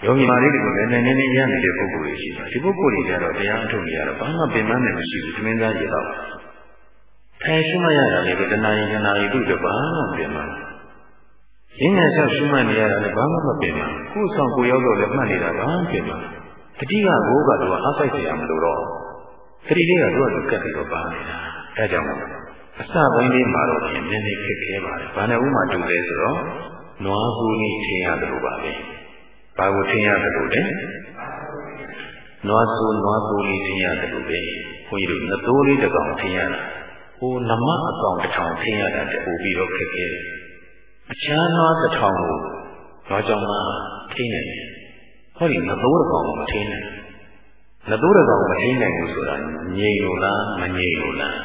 ယ်ယောဂီမာလေးတွေကိုလည်းနည်းနည်းလေးရနေတဲ့ပုဂ္ဂိုလ်တွေရှိပါတယ်ဒီပုဂ္ဂိုလ်တွေကတော့တရားအထုတ်နေရတော့ဘာမှပြင်မှန်းနေမရှိဘူးသမင်းသားကြီးတော့ထိုင်ရှုမှတ်ရတာလည်းပဲတဏှာရင်တဏှာရင်သူ့တော့ဘာမှပြင်မှန်းရင်းနဲ့ဆောက်ရှုမှတ်နေရတာလည်းဘာမှမပြင်မှန်းကိုယ်ဆောင်ကိုရောက်တော့လည်းမှတ်နေတာဘာမှပြင်မှန်းတတိကဘိုးကတော့အားစိုက်ကြရမလို့တော့သတိလေးကတော့သူကတ်ပြီးတော့ပါနေတာအဲကြောင့်အစပိုင်းလေးမှာတော့ပြင်နည်းနည်းခက်ခဲပါတယ်ဘာနဲ့ဥမာတူလဲဆိုတော့နွားကူကြီးထင်ရတယ်လို့ပါပဲ ဘာကိုထင်ရတယ်လို့လဲနွားဆိုနွားကူကြီးထင်ရတယ်လို့ပဲခွန်ကြီးတို့ငသိုးလေးတစ်ကောင်ထင်ရတာဟိုနမအကောင်တစ်ထောင်ထင်ရတာတပို့ပြီးတော့ခက်ခဲတယ်အချမ်းနွားတစ်ထောင်ကိုနွားကြောင့်မှထင်းနေတယ်ဟောဒီငသိုးတစ်ကောင်ကိုမထင်းနိုင်ငသိုးတစ်ကောင်မထင်းနိုင်ဘူးဆိုတာငြိမ်လို့လားမငြိမ်လို့လား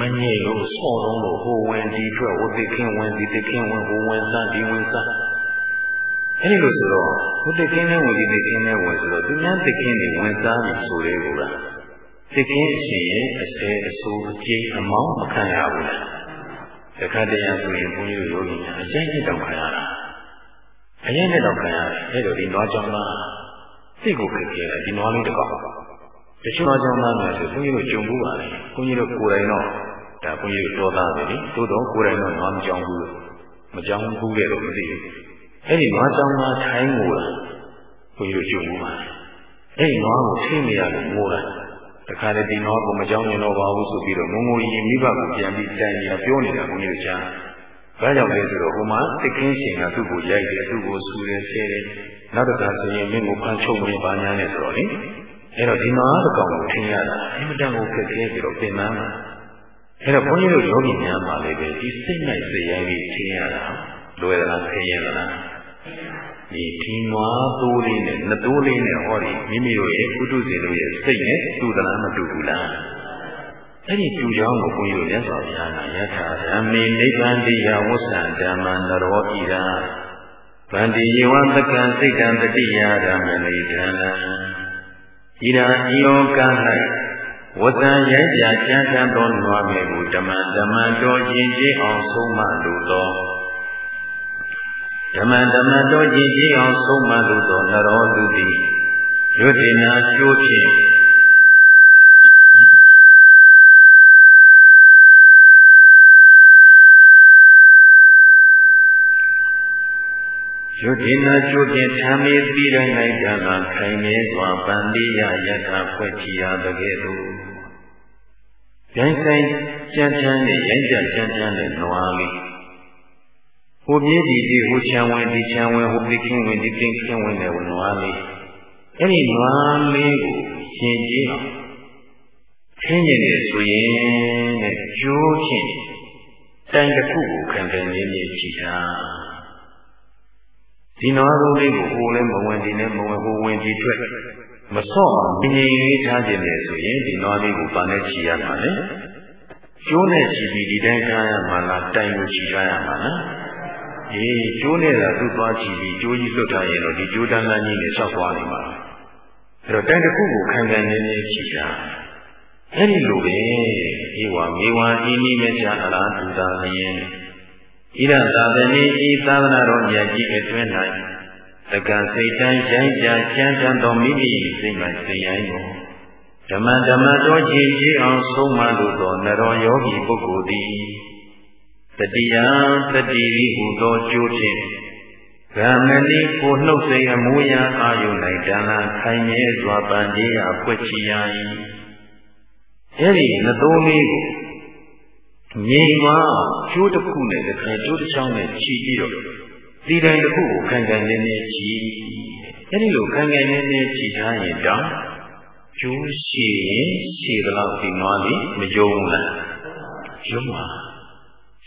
မငြိမ်လို့ဆော့တော့လို့ဟိုဝင်ဒီထွက်ဟိုသိခင်းဝင်ဒီသိခင်းဝင်ဟိုဝင်စားဒီဝင်စား အဲ့ဒီလိုဆိုတော့ဟိုသိခင်းနဲ့ဝင်ဒီသိခင်းနဲ့ဝင်ဆိုတော့သူများသိခင်းတွေဝင်စားပြီဆိုတဲ့ကူလားသိခင်းအရှင်ရဲ့အစဲအဆိုးအကျိအမောင်းမခံရဘူးလားတခါတည်းရဆိုရင်ဘုန်းကြီးတို့ယောဂီများအကျဉ်းချင်းတောင်ခံရတာအရင်နဲ့တော့ခံရတယ်အဲ့လိုဒီနွားကြောင့်လားစိတ်ကိုခက်ခဲတယ်ဒီနွားလေးတစ်ကောင်တချို့နွားကြောင့်လားဆိုဘုန်းကြီးတို့ကြုံဘူးပါလေဘုန်းကြီးတို့ကိုယ်တိုင်တော့ဒါဘုန်းကြီးတို့တော်သားပဲလေသို့တော့ကိုယ်တိုင်တော့နွားမကြောင်ဘူးမကြောင်ဘူးလေတော့မသိဘူး အဲ့ဒီနွားကြောင့်လားထိုင်းငိုလားဘုန်းကြီးတို့ကြုံဘူးပါအဲ့ဒီနွားကိုထိနေရလို့ငိုတာတခါလေဒီနွားကိုမကြောင်ရင်တော့ပါဘူးဆိုပြီးတော့ငုံငိုရင်မိဘကပြန်ပြီးတိုင်ပြီးပြောနေတာဘုန်းကြီးတို့ကြားဘာကြောင့်လဲဆိုတော့ဟိုမှာသိခင်းရှင်ကသူ့ကိုရိုက်တယ်သူ့ကိုဆူတယ်ဆဲတယ်နောက်တစ်ခါဆိုရင်မင်းကိုဖမ်းချုပ်နေပါညာနဲ့ဆိုတော့လေအဲ့တော့ဒီမှာတစ်ကောင်ကိုထင်ရတာအင်မတန်ကိုခက်ခဲပြီးတော့ပြင်ပန်းတာအဲ့တော့ဘုန်းကြီးတို့ယောဂီများပါလေပဲဒီစိတ်နိုင်စိတ်ရိုင်းလေးထင်ရတာ လွယ်သလားခင်းရသလားဒီဒီနွားသိုးလေးနဲ့နှစ်သိုးလေးနဲ့ဟောဒီမိမိတို့ရဲ့ကုတုစီတို့ရဲ့စိတ်နဲ့တူသလားမတူဘူးလားအဲ့ဒီကျူကြောင်းကိုဘုန်းကြီးတို့မြတ်စွာဘုရားကယထာဓမ္မေနိဗ္ဗာန်တိယဝဆံဓမ္မန္တရောဣရာဗန္တိယေဝသကံစိတ်တံတတိယဓမ္မနိဒံဣရာဤယောက၌ဝဇံရိုက်ပြချမ်းသာသောနွားမယ်ကိုဓမ္မဓမ္မတော်ခြင်းခြင်းအောင်ဆုံးမလိုသော ဓမ္မဓမ္မတော်ခြင်းခြင်းအောင်ဆုံးမလိုသောနရောလူသည်ယုတ်တိနာကျိုးဖြင့်ယုတိနာကျုဖြင့်ထာမေတိတိုင်း၌တန်ခါခိုင်နေစွာပန္တိယယထာဖွဲ့ချရတကဲ့သို့ရိုင်းဆိုင်ကြမ်းချမ်းနဲ့ရိုင်းကြကြမ်းချမ်းတဲ့နွားလေး ဟိုပြေးဒီဒီဟိုချံဝင်ဒီချံဝင်ဟိုပြင်းဝင်ဒီပြင်းခင်းဝင်တဲ့နွားလေးအဲ့ဒီနွားလေးကိုရှင်ကြီးခင်းကျင်နေဆိုရင်တဲ့ကျိုးဖြင့်တိုင်တစ်ခုကိုခံခံနေနေကြည့်တာဒီနွားလုံးလေးကိုဟိုလည်းမဝင်ဒီလည်းမဝင်ဟိုဝင်ဒီထွက်မဆော့အောင်ငြိမ်လေးထားခြင်းလေဆိုရင်ဒီနွားလေးကိုပါနဲ့ချီရမှာလေကျိုးနဲ့ချီပြီးဒီတိုင်းထားရမှာလားတိုင်ကိုချီထားရမှာလား အေးကျိုးနဲ့သာသူ့သွားချီပြီးကျိုးကြီးလွတ်ထားရင်တော့ဒီကျိုးတန်းတန်းကြီးနဲ့ဆောက်သွားနေမှာအဲ့တော့တိုင်တစ်ခုကိုခံခံနေနေချီတာအဲ့ဒီလိုပဲဧဝမေဝဤနိမေချာအလားတူတာလျင်ဣရသာသနိဤသာသနာတော်မြတ်ကြီးအတွင်း၌တက္ကစိတ်တန်ရိုင်းကြချမ်းသာသောမိမိစိတ်မှစိတ်ရိုင်းကိုဓမ္မဓမ္မတော်ကြည်ကြည်အောင်ဆုံးမလိုသောနရောယောဂီပုဂ္ဂိုလ်သည် တတိယတတိရိဟုသောကျိုးဖြင့်ဂမဏိကိုနှုတ်စိတ်အမူအရာအာယုန်၌ဒါနခိုင်မြဲစွာပန်ကြီးအပွက်ချီရ၏အဲ့ဒီနှသုံးလေးကိုငြိမ်သွားကျိုးတစ်ခုနဲ့တစ်ခါကျိုးတစ်ချောင်းနဲ့ခြီးပြီးတော့ဒီတိုင်းတစ်ခုကိုခံခံနေနေခြီးအဲ့ဒီလိုခံခံနေနေခြီးထားရင်တောင်ကျိုးရှိရင်ရှိသလောက်ဒီနွားလေးမယုံလားယုံပါ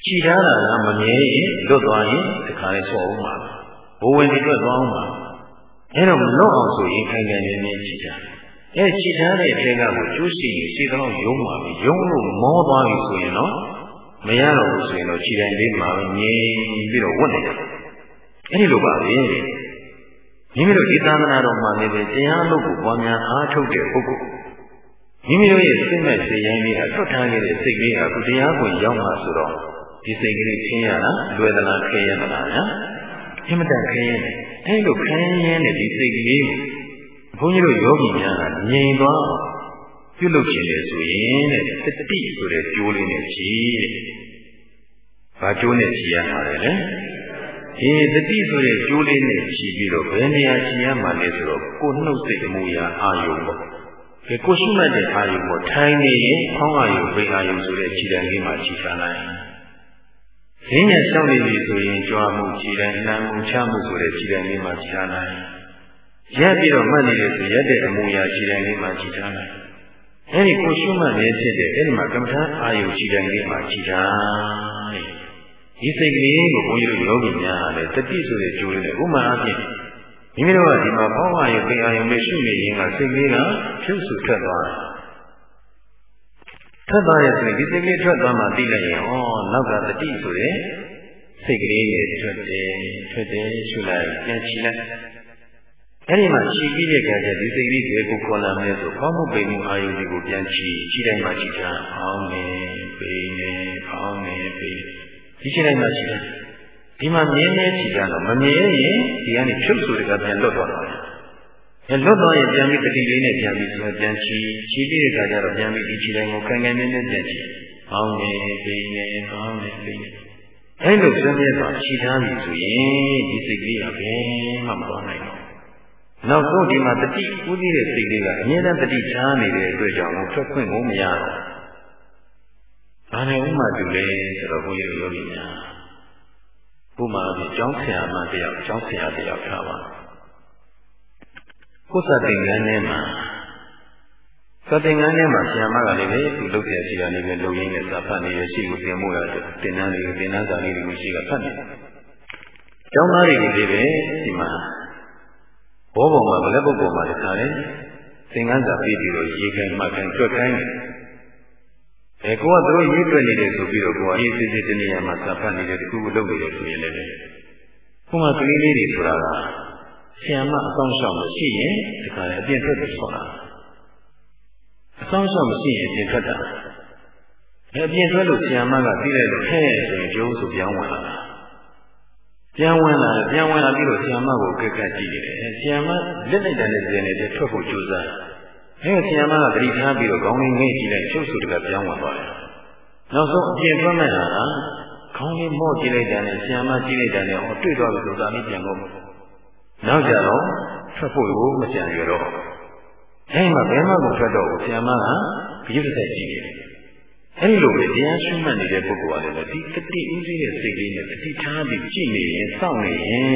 ခြီးထားတာကမမြဲရင်လွတ်သွားရင်တစ်ခါလေးဆော့အောင်ပါဘဝင်တွေတွက်သွားအောင်ပါအဲ့တော့မလွတ်အောင်ဆိုရင်ခံခံနေနေခြီးထားအဲခြီးထားတဲ့အထက်ကကိုကျိုးရှိရင်ရှိသလောက်ယုံပါပြီယုံလို့မောသွားပြီဆိုရင်တော့မရတော့ဘူးဆိုရင်တော့ခြေတိုင်းလေးမှာပဲငြိမ်ပြီးတော့ဝတ်နေတယ်အဲ့ဒီလိုပါပဲမိမိတို့ဒီသာသနာတော်မှာနေတဲ့တရားလုပ်ကိုပွားများအားထုတ်တဲ့ပုဂ္ဂိုလ်မိမိတို့ရဲ့စိတ်နဲ့စိတ်ရိုင်းလေးဟာထွက်ထားခဲ့တဲ့စိတ်လေးဟာခုတရားကိုရောက်မှဆိုတော့ ဒီစိတ်ကလေးခင်းရတာလွယ်သလားခဲရသလားညာအင်မတန်ခဲရင်အဲ့လိုခဲရင်တဲ့ဒီစိတ်ကလေးဘုန်းကြီးတို့ယောဂီများကငြိမ်သွားပြုလုပ်ခြင်းလေဆိုရင်တဲ့တတိဆိုတဲ့ကြိုးလေးနဲ့ကြည်တဲ့။ဘာကြိုးနဲ့ကြည်ရမှာလဲလေ။ဒီတတိဆိုတဲ့ကြိုးလေးနဲ့ကြည်ပြီးတော့ဘယ်နေရာကြည်ရမှာလဲဆိုတော့ကိုနှုတ်စိတ်အမူအရာအာယုံပေါ့။ဒီကိုရှိမှတ်တဲ့အာယုံပေါ့ထိုင်နေရင်ဖောင်းအာယုံပိအာယုံဆိုတဲ့ခြေတံလေးမှာခြေထားလိုက်။ ဈဉ္ညာရှောက်နေပြီဆိုရင်ကြွားမှုခြေတံနှမ်းမှုချမှုဆိုတဲ့ခြေတံလေးမှာခြေထားလိုက်။ရက်ပြီးတော့မှတ်နေတယ်ဆိုရက်တဲ့အမူအရာခြေတံလေးမှာခြေထားလိုက်။အဲဒီကိုရှုမှတ်နေဖြစ်တဲ့အဲဒီမှာကမ္မထာအာယုခြေတိုင်းလေးမှာခြေထားဒီစိတ်ကလေးကိုဘုန်းကြီးတို့ယောဂီများလည်းတတိဆိုတဲ့ကြိုးလေးနဲ့ဥမာအဖြစ်မိမိတို့ကဒီမှာဘောင်းအာယုပင်အာယုနဲ့ရှုနေရင်ကစိတ်ကလေးကဖြုတ်ဆုထွက်သွားတယ် ထွက်သွားရဲ့ဆိုရင်ဒီစိတ်ကလေးထွက်သွားမှသိလိုက်ရင်ဩနောက်ကတတိဆိုတဲ့စိတ်ကလေးနဲ့ထွက်တယ်ထွက်တယ်ရှုလိုက်ပြန်ချီလိုက်အဲ့ဒီမှာခြီးပြီးတဲ့အခါကျဒီစိတ်လေးတွေကိုခေါ်လာမယ်ဆိုဖောင်းမှုပိန်မှုအာယုဒီကိုပြန်ခြီးခြီးတိုင်းမှာခြီးထားအောင်နေပိန်နေအောင်နေပိန်ဒီခြီးတိုင်းမှာခြီးထားဒီမှာမြင်းနေခြီးထားတော့မမြင်ရင်ဒီကနေဖြုတ်ဆိုတဲ့ကပြန်လွတ်သွားတယ် အဲလွတ်သွားရင်ပြန်ပြီးတတိလေးနဲ့ပြန်ပြီးဆိုပြန်ခြီးခြီးပြီးတဲ့အခါကျတော့ပြန်ပြီးဒီခြီးတိုင်းကိုခံခံနေနေပြန်ခြီးအောင်နေပိန်နေအောင်နေပိန်နေအဲ့လိုစမ်းမြဲစွာခြီးထားပြီဆိုရင်ဒီစိတ်ကလေးကဘယ်မှမသွားနိုင်တော့နောက်ဆုံးဒီမှာတတိဥသိတဲ့စိတ်လေးကအမြဲတမ်းတတိချားနေတဲ့အတွက်ကြောင့်ထွက်ခွင့်ကိုမရတော့။ဘာနဲ့ဥမာတူလဲဆိုတော့ဘုန်းကြီးတို့ယောဂီများဥမာအဖြစ်ကျောင်းဆရာမတယောက်ကျောင်းဆရာတယောက်ထားပါ ကိုယ်စတဲ့ငန်းထဲမှာစတဲ့ငန်းထဲမှာဆရာမကလည်းပဲသူလုပ်ပြရှိတာနေပဲလုပ်ရင်းနဲ့စာဖတ်နေရရှိကိုသင်မှုရတဲ့တင်တန်းလေးတင်တန်းစာလေးတွေကိုရှိကဖတ်နေတယ်။ကျောင်းသားတွေကိုလည်းပဲဒီမှာဘောပုံမှာဗလက်ပုတ်ပုံမှာတခါလေသင်္ကန်းစာပြီးပြီးတော့ရေခိုင်မှခိုင်ကြွက်ခိုင်းတယ်။အဲကိုကသူတို့ရေးတွေ့နေတယ်ဆိုပြီးတော့ကိုကအေးစစ်စစ်တနေရာမှာစာဖတ်နေတယ်တခုခုလုပ်နေတယ်ဆိုရင်လည်းခုမှကလေးလေးတွေဆိုတာက ဆရာမအဆောင်ရှောက်မရှိရင်ဒီခါလေအပြင်ထွက်တယ်ဆိုတာအဆောင်ရှောက်မရှိရင်အပြင်ထွက်တာအဲအပြင်ထွက်လို့ဆရာမကပြီးလိုက်လို့ဟဲ့ဆိုရင်ကျိုးဆိုပြောင်းဝင်လာတာပြန်ဝင်လာပြန်ဝင်လာပြီးတော့ဆီယမကိုကက်ကက်ကြည့်နေတယ်ဆီယမလက်လိုက်တဲ့နေနဲ့ထွက်ဖို့ကြိုးစားအဲဆီယမကပရိထားပြီးတော့ခေါင်းလေးငိတ်ကြည့်လိုက်ချုပ်ဆူတကပြန်ဝင်သွားတယ်နောက်ဆုံးအပြင်ထွက်မဲ့လာတာခေါင်းလေးမော့ကြည့်လိုက်တယ်နဲ့ဆီယမကြည့်လိုက်တယ်နဲ့ဟောတွေ့သွားပြီလို့သာလေးပြန်ကုန် နောက်ကြတော့ထွက်ဖို့ကိုမကြံရတော့အဲဒီမှာဘယ်မှမထွက်တော့ဘူးဆီယမကပြည့်စုံကြည့်နေတယ်အဲဒီလိုပဲတရားရှိမှတ်နေတဲ့ပုဂ္ဂိုလ်ကလည်းဒီတတိဥသိရဲ့စိတ်လေးနဲ့တတိထားပြီးကြည့်နေရင်စောင့်နေရင်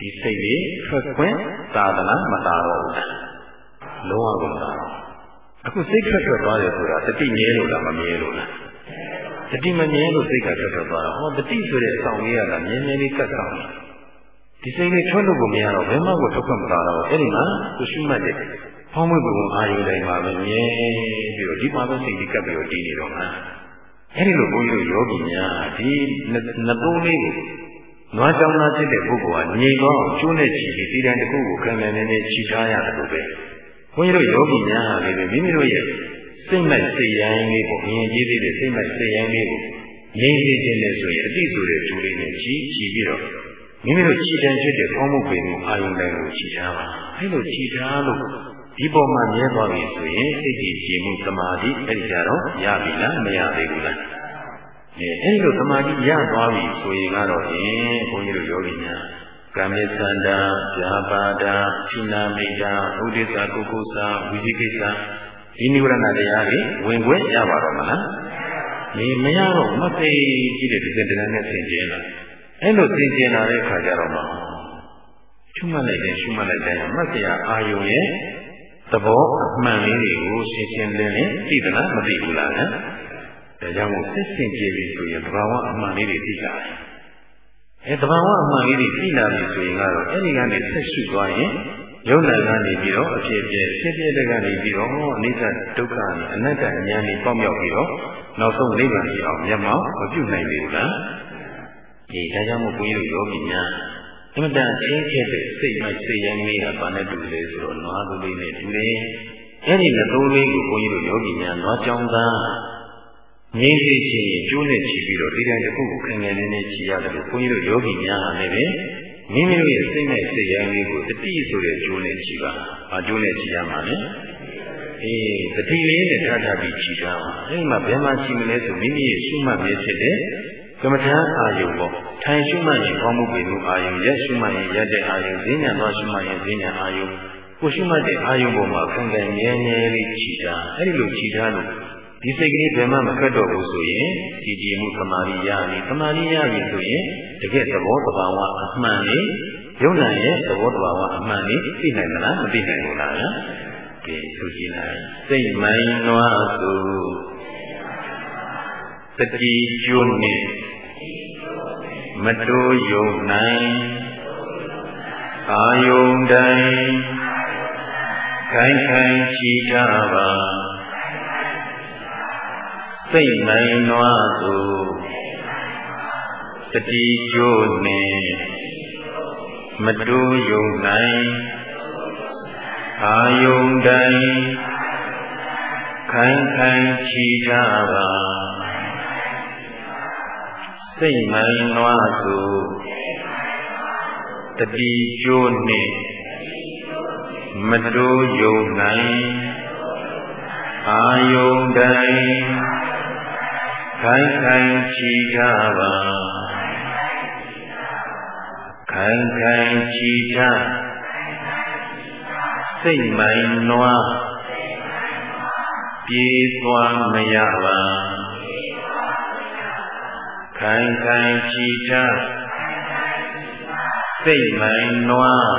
ဒီစိတ်လေးထွက်ခွင့်သာသနာမသာတော့ဘူးလုံးဝမသာတော့အခုစိတ်ထွက်ထွက်သွားတယ်ဆိုတာတတိမြဲလို့လားမမြဲလို့လားတတိမမြဲလို့စိတ်ကထွက်ထွက်သွားတာဟောတတိဆိုတဲ့အဆောင်လေးကမြဲမြဲလေးကတ်ဆောင် ဒီစိတ်လေးထွက်လို့ကိုမရတော့ဘယ်မှကိုထွက်ခွင့်မသာတော့အဲ့ဒီမှာသူရှိမှတ်တဲ့ဖောင်းမွေဘုံအာယုတိုင်းမှာပဲမြဲပြီးတော့ဒီမှာပဲစိတ်ကြီးကပ်ပြီးတော့တည်နေတော့မှာအဲ့ဒီလိုဘုန်းကြီးတို့ယောဂီများဒီနှစ်သုံးလေးကိုနွားကြောင်သားဖြစ်တဲ့ပုဂ္ဂိုလ်ကငြိမ်တော့ကျိုးနဲ့ချီပြီးဒီတိုင်းတစ်ခုကိုခံခံနေနေချီထားရတယ်လို့ပဲဘုန်းကြီးတို့ယောဂီများဟာလည်းမိမိတို့ရဲ့စိတ်မဲ့စိတ်ရိုင်းလေးကိုမြင်ကြည့်သေးတဲ့စိတ်မဲ့စိတ်ရိုင်းလေးကိုငြိမ်နေခြင်းနဲ့ဆိုရင်အတိဆိုတဲ့ကျိုးလေးနဲ့ချီချီပြီးတော့ မိမိတို့ချီတန်ဖြစ်တဲ့ဖောင်းမှုပင်မှုအာယုန်တိုင်းကိုချီထားပါအဲ့လိုချီထားလို့ဒီပေါ်မှာမြဲသွားပြီဆိုရင်စိတ်ကြည်ကြည်မှုသမာဓိအဲ့ဒီကြတော့ရပြီလားမရသေးဘူးလားအဲအဲ့လိုသမာဓိရသွားပြီဆိုရင်ကတော့ဟင်ဘုန်းကြီးတို့ယောဂီများကမ္မစန္ဒာဇာပါဒာခိနာမိတာဥဒိစ္စကုက္ကုသဝိဇိကိစ္စဒီနိဝရဏတရားတွေဝင်ခွင့်ရပါတော့မလားဒီမရတော့မသိကြည့်တဲ့ဒီကတည်းကနဲ့သင်ကျင်လာ အဲ့လိုသင်ကျင်လာတဲ့အခါကျတော့မှရှုမှတ်လိုက်တယ်ရှုမှတ်လိုက်တယ်မတ်တရားအာယုံရဲ့သဘောအမှန်လေးတွေကိုရှင်းရှင်းလင်းလင်းသိသလားမသိဘူးလားနော်ဒါကြောင့်မို့သိစင်ကြပြီဆိုရင်သဘာဝအမှန်လေးတွေသိကြတယ်အဲသဘာဝအမှန်လေးတွေသိလာပြီဆိုရင်ကတော့အဲ့ဒီကနေဆက်ရှုသွားရင်ယုံနာကနေပြီးတော့အဖြစ်အပျက်ဖြစ်ဖြစ်တဲ့ကနေပြီးတော့အနိစ္စဒုက္ခနဲ့အနတ္တဉာဏ်နဲ့ပေါက်မြောက်ပြီးတော့နောက်ဆုံးနိဗ္ဗာန်ကြီးအောင်မျက်မှောက်မပြုနိုင်ဘူးလား ဒီဒါကြောင့်မို့ဘုန်းကြီးတို့ယောဂီများအမှန်တန်ချင်းကျတဲ့စိတ်မိုက်စိတ်ရင်းလေးကဘာနဲ့တူလဲဆိုတော့နွားသူလေးနဲ့တူတယ်အဲ့ဒီလက်သုံးလေးကိုဘုန်းကြီးတို့ယောဂီများနွားကြောင်းသားငြိမ့်သိချင်းကျိုးနဲ့ချီပြီးတော့ဒီတိုင်းတစ်ခုကိုခင်ငယ်လေးနဲ့ချီရတယ်လို့ဘုန်းကြီးတို့ယောဂီများဟာလည်းမိမိတို့ရဲ့စိတ်နဲ့စိတ်ရင်းလေးကိုတတိဆိုတဲ့ကျိုးနဲ့ချီပါ။ဘာကျိုးနဲ့ချီရမှာလဲ။အေးတတိလေးနဲ့ထားထားပြီးချီတာပါ။အဲဒီမှာဘယ်မှာချီမလဲဆိုမိမိရဲ့ရှုမှတ်မြဲဖြစ်တဲ့ ကမ္မထာအာယုပေါ့။ထိုင်ရှုမှတ်ရင်ဘောမှုပေမှုအာယုရက်ရှုမှတ်ရင်ရက်တဲ့အာယုဈဉ္ညာသွားရှုမှတ်ရင်ဈဉ္ညာအာယုကိုရှုမှတ်တဲ့အာယုပေါ်မှာခံခံမြဲမြဲလေးချီတာ။အဲဒီလိုချီထားလို့ဒီစိတ်ကလေးဘယ်မှမခက်တော့ဘူးဆိုရင်ကြည်ကြည်မှုသမာဓိရပြီသမာဓိရပြီဆိုရင်တကယ်သဘောတဘာဝအမှန်လေးယုံနာရဲ့သဘောတဘာဝအမှန်လေးသိနိုင်မလားမသိနိုင်ဘူးလားကဲဆိုကြည့်လိုက်စိတ်မိုင်းနွားသူတတိကျွန်းနဲ့ မတိုးယုံနိုင်အာယုန်တိုင်းခိုင်ခိုင်ချီတာပါစိတ်နိုင်နွားသူတတိကျိုးနှင့်မတိုးယုံနိုင်အာယုန်တိုင်းခိုင်ခိုင်ချီကြပါ စိတ်နိုင်နွားသူတတိကျိုးနှင့်မတိုးယုံနိုင်အာယုန်တိုင်းခိုင်ခိုင်ချီကြပါခိုင်ခိုင်ချီကြစိတ်မိုင်နွားပြေးသွားမရပါ ခိုင်ခိုင်ချီကြစိတ်မိုင်နွား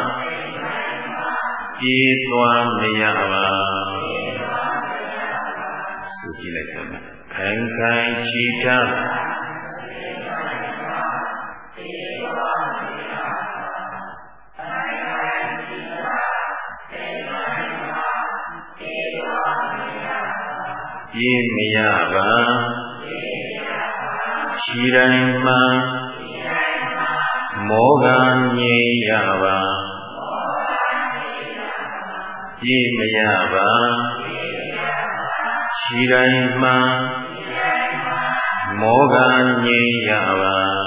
ပြေးသွားမရပါသူကြည့်လိုက်စမ်းခိုင်ခိုင်ချီတာပြေးမရပါ ခြီတိုင်းမှာမောကငြိမ်ရပါပြေးမရပါခြီတိုင်းမှာမောကငြိမ်းရပါ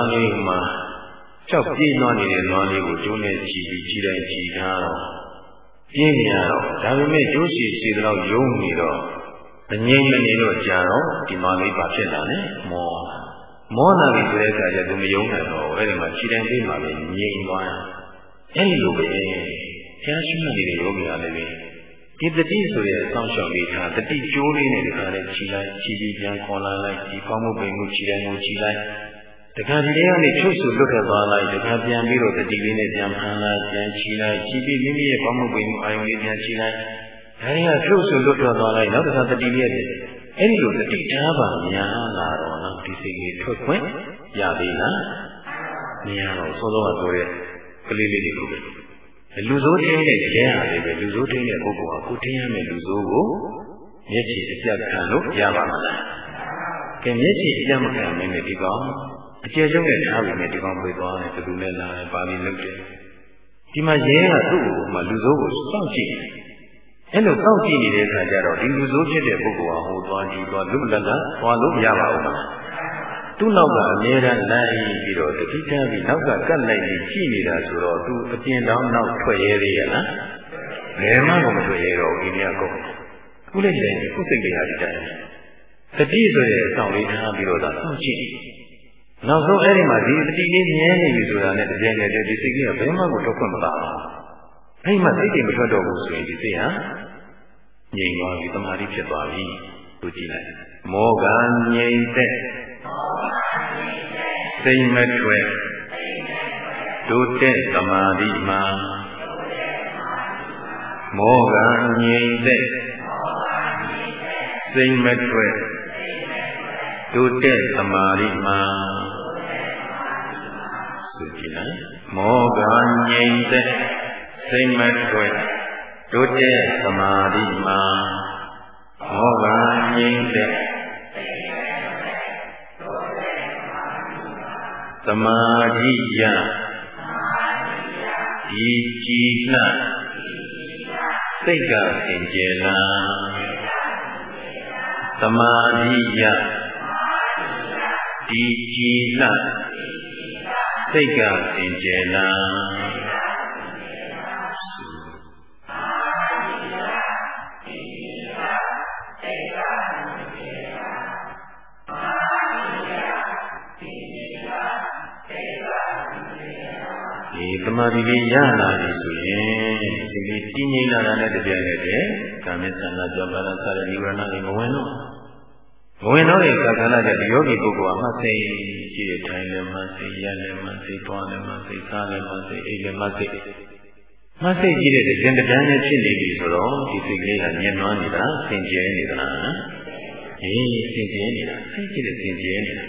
ဒီနွားလေးမှာကြောက်ပြေးနွားနေတဲ့နွားလေးကိုကျိုးနဲ့ကြည့်ပြီးကြည်တိုင်းကြည်ထားတော့ပြင်းနေရတော့ဒါပေမဲ့ကျိုးစီစီတော့ယုံနေတော့မငြိမ့်မနေတော့ကြာတော့ဒီမှာလေးပါဖြစ်လာတယ်မောမောနာပြီဆိုတဲ့အခါကျသူမယုံနိုင်တော့အဲ့ဒီမှာခြေတံပေးမှလည်းငြိမ့်သွားတယ်အဲ့ဒီလိုပဲဘုရားရှိခိုးနေတဲ့ယောဂီအားလည်းဒီတတိဆိုရဲ့စောင့်ရှောက်လေးထားတတိကျိုးလေးနဲ့ဒီခါလေးခြီလိုက်ခြီပြီးပြန်ခေါ်လာလိုက်ဒီကောင်းမှုပိန်မှုခြီတိုင်းကိုခြီလိုက် တခါဒီထဲကနေချုပ်ဆူလွတ်ထွက်သွားလိုက်တခါပြန်ပြီးတော့တတိလေးနဲ့ပြန်ဖမ်းလိုက်ပြန်ခြီလိုက်ခြီပြီးမိမိရဲ့ကောင်းမှုပိန်မှုအာယုံလေးပြန်ခြီလိုက်ဒါတွေကဖြုတ်ဆိုလွတ်ထွက်သွားလိုက်နောက်တစ်ခါတတိလေးရဲ့အဲ့ဒီလိုတတိထားပါများလာတော့နော်ဒီစိတ်ကြီးထွက်ခွင့်ရပြီလားမရတော့စောစောကပြောတဲ့ကလေးလေးတွေကိုလူစိုးထင်းတဲ့ကျဲဟာလေးပဲလူစိုးထင်းတဲ့ပုဂ္ဂိုလ်ဟာကိုထင်းရမယ့်လူစိုးကိုမျက်ခြေအပြတ်ခံလို့ရပါမလားကဲမျက်ခြေအပြတ်မခံမင်းနဲ့ဒီကောင် အကျယ်ကျုံးနဲ့ထားပြီးနဲ့ဒီကောင်ပြေးသွားတယ်ဘယ်သူလဲလာပါလိမ့်လို့တယ်ဒီမှာရဲကသူ့ကိုမှလူစိုးကိုစောင့်ကြည့်တယ်အဲ့လိုတောက်ကြည့်နေတဲ့အခါကျတော့ဒီလူဆိုးဖြစ်တဲ့ပုဂ္ဂိုလ်ဟာဟိုသွားကြည့်သွားလူလက်ကသွားလို့မရပါဘူး။သူ့နောက်ကအမြဲတမ်းလိုက်ပြီးတော့တတိတမ်းပြီးနောက်ကကတ်လိုက်ပြီးကြည့်နေတာဆိုတော့သူအပြင်တောင်နောက်ထွက်ရဲသေးရလား။မဘယ်မှမတွေ့ရတော့အိန္ဒိယကုန်ခုလည်းကြည့်ရင်ခုစိတ်တရားကြီးတယ်တတိဆိုတဲ့အဆောင်လေးထားပြီးတော့သာစောင့်ကြည့် နောက်ဆုံးအဲ့ဒီမှာဒီတတိလေးမြဲနေပြီဆိုတာနဲ့တကယ်တည်းဒီစိတ်ကြီးကဘယ်မှကိုထုတ်ခွင့်မပါဘူးအဲ့ဒီမှာစိတ်တွေမထွက်တော့ဘူးဆိုရင်ဒီစိတ်ဟာငြိမ်သွားပြီတမာတိဖြစ်သွားပြီသူကြည့်လိုက်မောကငြိမ်သက်စိတ်မထွက်ဒုတဲ့သမာဓိမှာမောကငြိမ်သက်စိတ်မထွက်ဒုတဲ့သမာဓိမှာ ဆိုကြည့်လိုက်မောကငြိမ်သက်စိတ်မထွက်ဒုတဲ့သမာဓိမှာမောကငြိမ်သက်သမာဓိယဤကြည်နှစိတ်ကစင်ကြယ်လားသမာဓိယဤကြည်နှ စိတ်ကစင်ကြယ်လားသမာဓိလေးရလာပြီဆိုရင်ဒီလေးတည်ငြိမ်လာတာနဲ့တပြိုင်နက်တည်းကာမသန္တာကြောင့်ပါရစတဲ့និဝရဏတွေမဝင်တော့ မဝင်တော့တဲ့ကာလကဒီယောဂီပုဂ္ဂိုလ်ကမှစိတ်ကြည့်တဲ့ထိုင်လည်းမှစိတ်ရလည်းမှစိတ်သွားလည်းမှစိတ်စားလည်းမှစိတ်အိပ်လည်းမှစိတ်မှစိတ်ကြည့်တဲ့ဇင်တန်းနဲ့ဖြစ်နေပြီဆိုတော့ဒီစိတ်ကလေးကညင်နွားနေတာသင်ကျဲနေတာနော်အေးသင်ကျဲနေတာစိတ်ကြည့်တဲ့သင်ကျဲနေတာ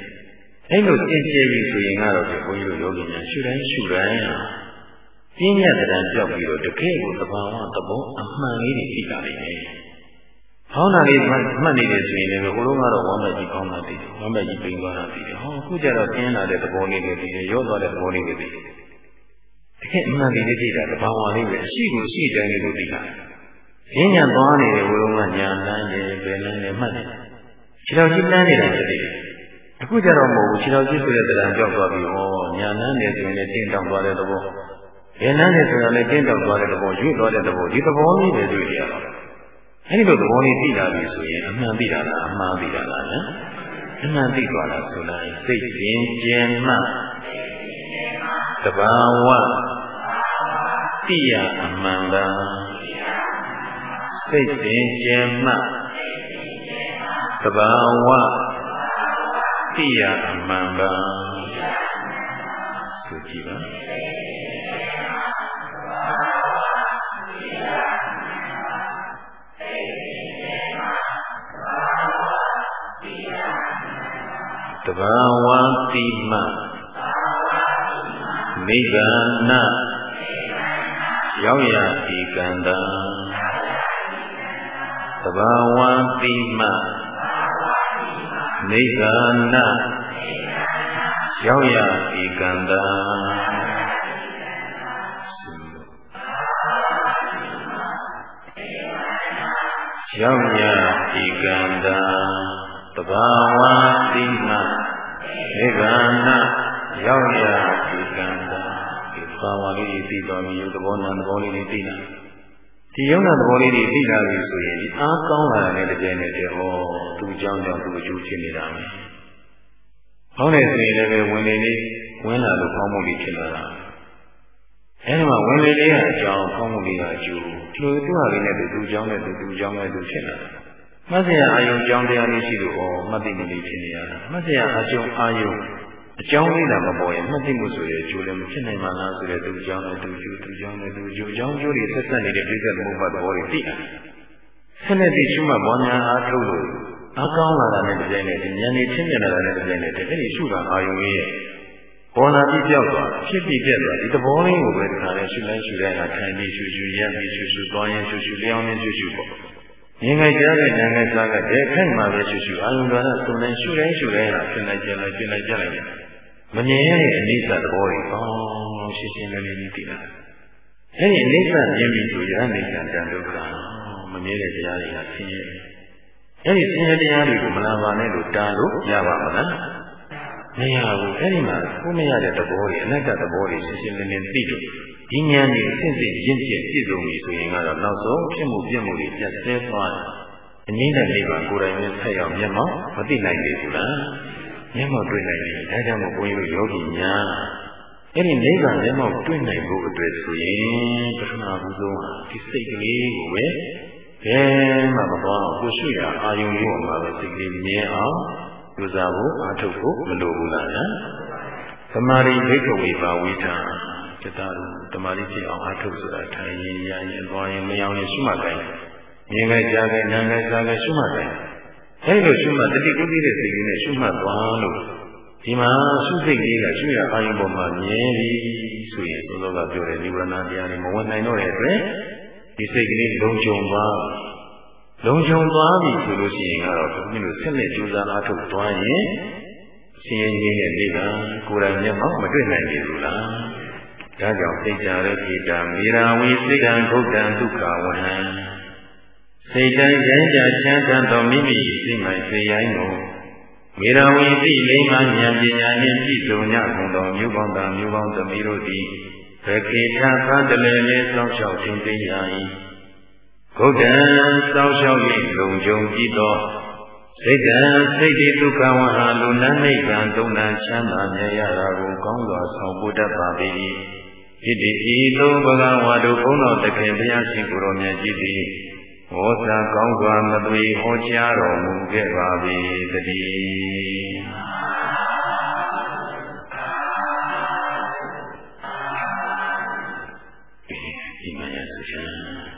အဲ့လိုသင်ကျဲပြီဆိုရင်ကတော့ဘုန်းကြီးတို့ယောဂီများရှုတိုင်းရှုတိုင်းပြင်းညက်တဲ့ပြောက်ပြီးတော့တကယ်ကိုသဘာဝသဘောအမှန်လေးတွေသိလာနိုင်တယ်။ ဟောင်းတာလေးမှတ်နေတယ်ဆိုရင်လည်းဟိုလုံးကတော့ဝမ်းမဲ့ကြီးကောင်းတာသိတယ်။ဝမ်းမဲ့ကြီးပိန်သွားတာသိတယ်။ဟောအခုကျတော့ပြင်းလာတဲ့သဘောလေးတွေသိတယ်။ရောသွားတဲ့သဘောလေးတွေသိတယ်။တကယ်အမှန်လေးတွေသိတာသဘာဝလေးပဲအရှိကိုရှိတိုင်းလေးလို့သိတာ။ပြင်းညက်သွားနေတယ်ဟိုလုံးကညာလန်းတယ်ဘယ်လန်းတယ်မှတ်တယ်။ခြေတော်ကြီးလန်းနေတာသိတယ်။အခုကျတော့မဟုတ်ဘူးခြေတော်ကြီးဆိုတဲ့တရားကြောက်သွားပြီးဟောညာလန်းတယ်ဆိုရင်လည်းတင်းတောင်သွားတဲ့သဘောဘယ်နှမ်းလဲဆိုတာလည်းတင်းတောက်သွားတဲ့သဘောရွေ့သွားတဲ့သဘောဒီသဘောလေးပဲတွေ့ရတာ အဲဒီလိုသဘောလေးသိလာပြီဆိုရင်အမှန်သိတာလားအမှားသိတာလားနော်အမှန်သိသွားတာဆိုလိုက်စိတ်ကျင်ကျင်မှတဘာဝသိရအမှန်ပါစိတ်ကျင်ကျင်မှတဘာဝသိရအမှန်ပါဆိုကြည့်ပါ ဘာဝတိမနိဗ္ဗာနရောက်ရဤကန္တာတဘာဝတိမနိဗ္ဗာနရောက်ရဤကန္တာရောက်ရဤကန္တာတဘာဝတိမ ဧကနာရောက်ရာဒီကံတာဒီဘာဝလေးတွေသိတော်မူရုပ်သဘောနာသဘောလေးတွေသိလာဒီယုံနာသဘောလေးတွေသိလာပြီဆိုရင်ဒီအားကောင်းလာတဲ့တည်းနဲ့တည်းဟောသူ့အကြောင်းကြောင့်သူ့အကျိုးဖြစ်နေတာပဲ။ဟောင်းနေဆိုရင်လည်းဝင်နေလေးဝင်လာလို့ကောင်းမှုတွေဖြစ်လာတာ။အဲဒီမှာဝင်နေလေးကအကြောင်းကောင်းမှုတွေကအကျိုးသူ့သူ့ဟာလေးနဲ့သူ့အကြောင်းနဲ့သူ့အကြောင်းနဲ့သူဖြစ်လာတာ။ မှတ်စရာအာယုံကြောင်းတရားလေးရှိလို့ဩမှတ်သိမှုလေးဖြစ်နေရတာမှတ်စရာအကျုံအာယုံအကြောင်းလေးလာမပေါ်ရင်မှတ်သိမှုဆိုရဲ့ကျိုးလည်းမဖြစ်နိုင်ပါလားဆိုတဲ့သူအကြောင်းနဲ့သူကျိုးသူအကြောင်းနဲ့သူကျိုးအကြောင်းကျိုးတွေဆက်ဆက်နေတဲ့ဒိဋ္ဌိသမုပ္ပါဒ်သဘောတွေသိတယ်ဆက်လက်ပြီးရှုမှတ်ပွားများအားထုတ်လို့အကောင်းလာတာနဲ့တပြိုင်နက်ဉာဏ်နဲ့ချင်းမြင်လာတာနဲ့တပြိုင်နက်တည်းအဲ့ဒီရှုတာအာယုံရဲ့ပေါ်လာပြီးပြောက်သွားဖြစ်ပြီးပြက်သွားဒီသဘောလေးကိုပဲဒီခါလေးရှုလိုက်ရှုလိုက်တာထိုင်ပြီးရှုရှုရပြီးရှုရှုသွားရင်ရှုရှုလျောင်းရင်ရှုရှုပေါ့ မြင်ငယ်ကြားတဲ့ဉာဏ်နဲ့စားကတဲ့ခိုက်မှာပဲရှုရှုအာယုံတော်နဲ့စုံနေရှုတိုင်းရှုတိုင်းဟာဖြစ်လိုက်ကြလိုက်ဖြစ်လိုက်ကြလိုက်မမြင်ရတဲ့အနိစ္စသဘောတွေအော်ရှင်းရှင်းလင်းလင်းသိလာအဲ့ဒီအနိစ္စမြင်ပြီဆိုရင်အနိစ္စတန်ဒုက္ခမမြင်တဲ့တရားတွေကဆင်းရဲအဲ့ဒီဆင်းရဲတရားတွေကိုမလာပါနဲ့လို့တားလို့ရပါမလားမရဘူးအဲ့ဒီမှာကိုမရတဲ့သဘောတွေအနတ္တသဘောတွေရှင်းရှင်းလင်းလင်းသိလို့ ဒီဉာဏ်ကြီးအစစ်စစ်ရင့်ကျက်ပြည့်စုံပြီဆိုရင်ကတော့နောက်ဆုံးဖြစ်မှုပြည့်မှုတွေပြတ်ဆဲသွားတယ်အငိမ့်တဲ့နိဗ္ဗာန်ကိုယ်တိုင်နဲ့ဆက်ရောက်မျက်မှောက်မသိနိုင်သေးဘူးလားမျက်မှောက်တွေ့နိုင်ပြီဒါကြောင့်မို့ဘုန်းကြီးတို့ယောဂီများအဲ့ဒီနိဗ္ဗာန်မျက်မှောက်တွေ့နိုင်ဖို့အတွက်ဆိုရင်ပထမဦးဆုံးဟာဒီစိတ်ကလေးကိုပဲဘယ်မှမသွားအောင်ကိုရှိတာအာယုံလေးပေါ်မှာပဲစိတ်ကလေးမြင်အောင်ကြိုးစားဖို့အားထုတ်ဖို့မလိုဘူးလားနော်သမာဓိဘိက္ခဝေပါဝိထာ จิตတော်သမာဓိဖြစ်အောင်အားထုတ်ဆိုတာထိုင်ရင်ရရင်သွားရင်မယောင်ရင်ရှုမှတ်တိုင်းမြင်ခဲ့ကြားခဲ့နားခဲ့စားခဲ့ရှုမှတ်တိုင်းအဲဒီလိုရှုမှတ်တတိကုသိတဲ့စိတ်ကလေးနဲ့ရှုမှတ်သွားလို့ဒီမှာရှုစိတ်လေးကရှုရအာယုံပေါ်မှာမြင်ပြီဆိုရင်သောသောကပြောတဲ့နိဗ္ဗာန်တရားတွေမဝင်နိုင်တော့တဲ့အတွက်ဒီစိတ်ကလေးလုံခြုံသွားလုံခြုံသွားပြီဆိုလို့ရှိရင်ကတော့ဘုရားတို့ဆက်လက်ကြိုးစားအားထုတ်သွားရင်ဆင်းရဲခြင်းရဲ့နိဗ္ဗာန်ကိုယ်တိုင်မျက်မှောက်မတွေ့နိုင်ဘူးလား ဒါကြောင့်စိတ်ကြရခိတံမေရာဝိစိတ်တံဒုက္ခံဒုက္ခဝဟံစိတ်တံရိုင်းကြချမ်းသာသောမိမိစိတ်မှစိတ်ရိုင်းကိုမေရာဝိသိလိမ္မာဉာဏ်ပညာနှင့်ပြည့်စုံကြကုန်သောမြို့ပေါင်းသားမြို့ပေါင်းသမီးတို့သည်ဘကေထသတလည်းလည်းစောင့်ရှောက်ခြင်းသိရ၏ဂုတ်တံစောင့်ရှောက်၍လုံခြုံကြည်သောစိတ်တံစိတ်တိဒုက္ခဝဟာလူနတ်နိဗ္ဗာန်ဒုဏချမ်းသာမြတ်ရတာကိုကောင်းစွာဆောင်ပို့တတ်ပါ၏ ဣတိဤသို့ဘဂဝါတို့ဘုန်းတော်တခင်ဘုရားရှင်ကိုယ်တော်မြတ်ကြီးသည်ဟောစာကောင်းစွာမသွေဟောကြားတော်မူခဲ့ပါ၏တည်းဒီမှာရစချာ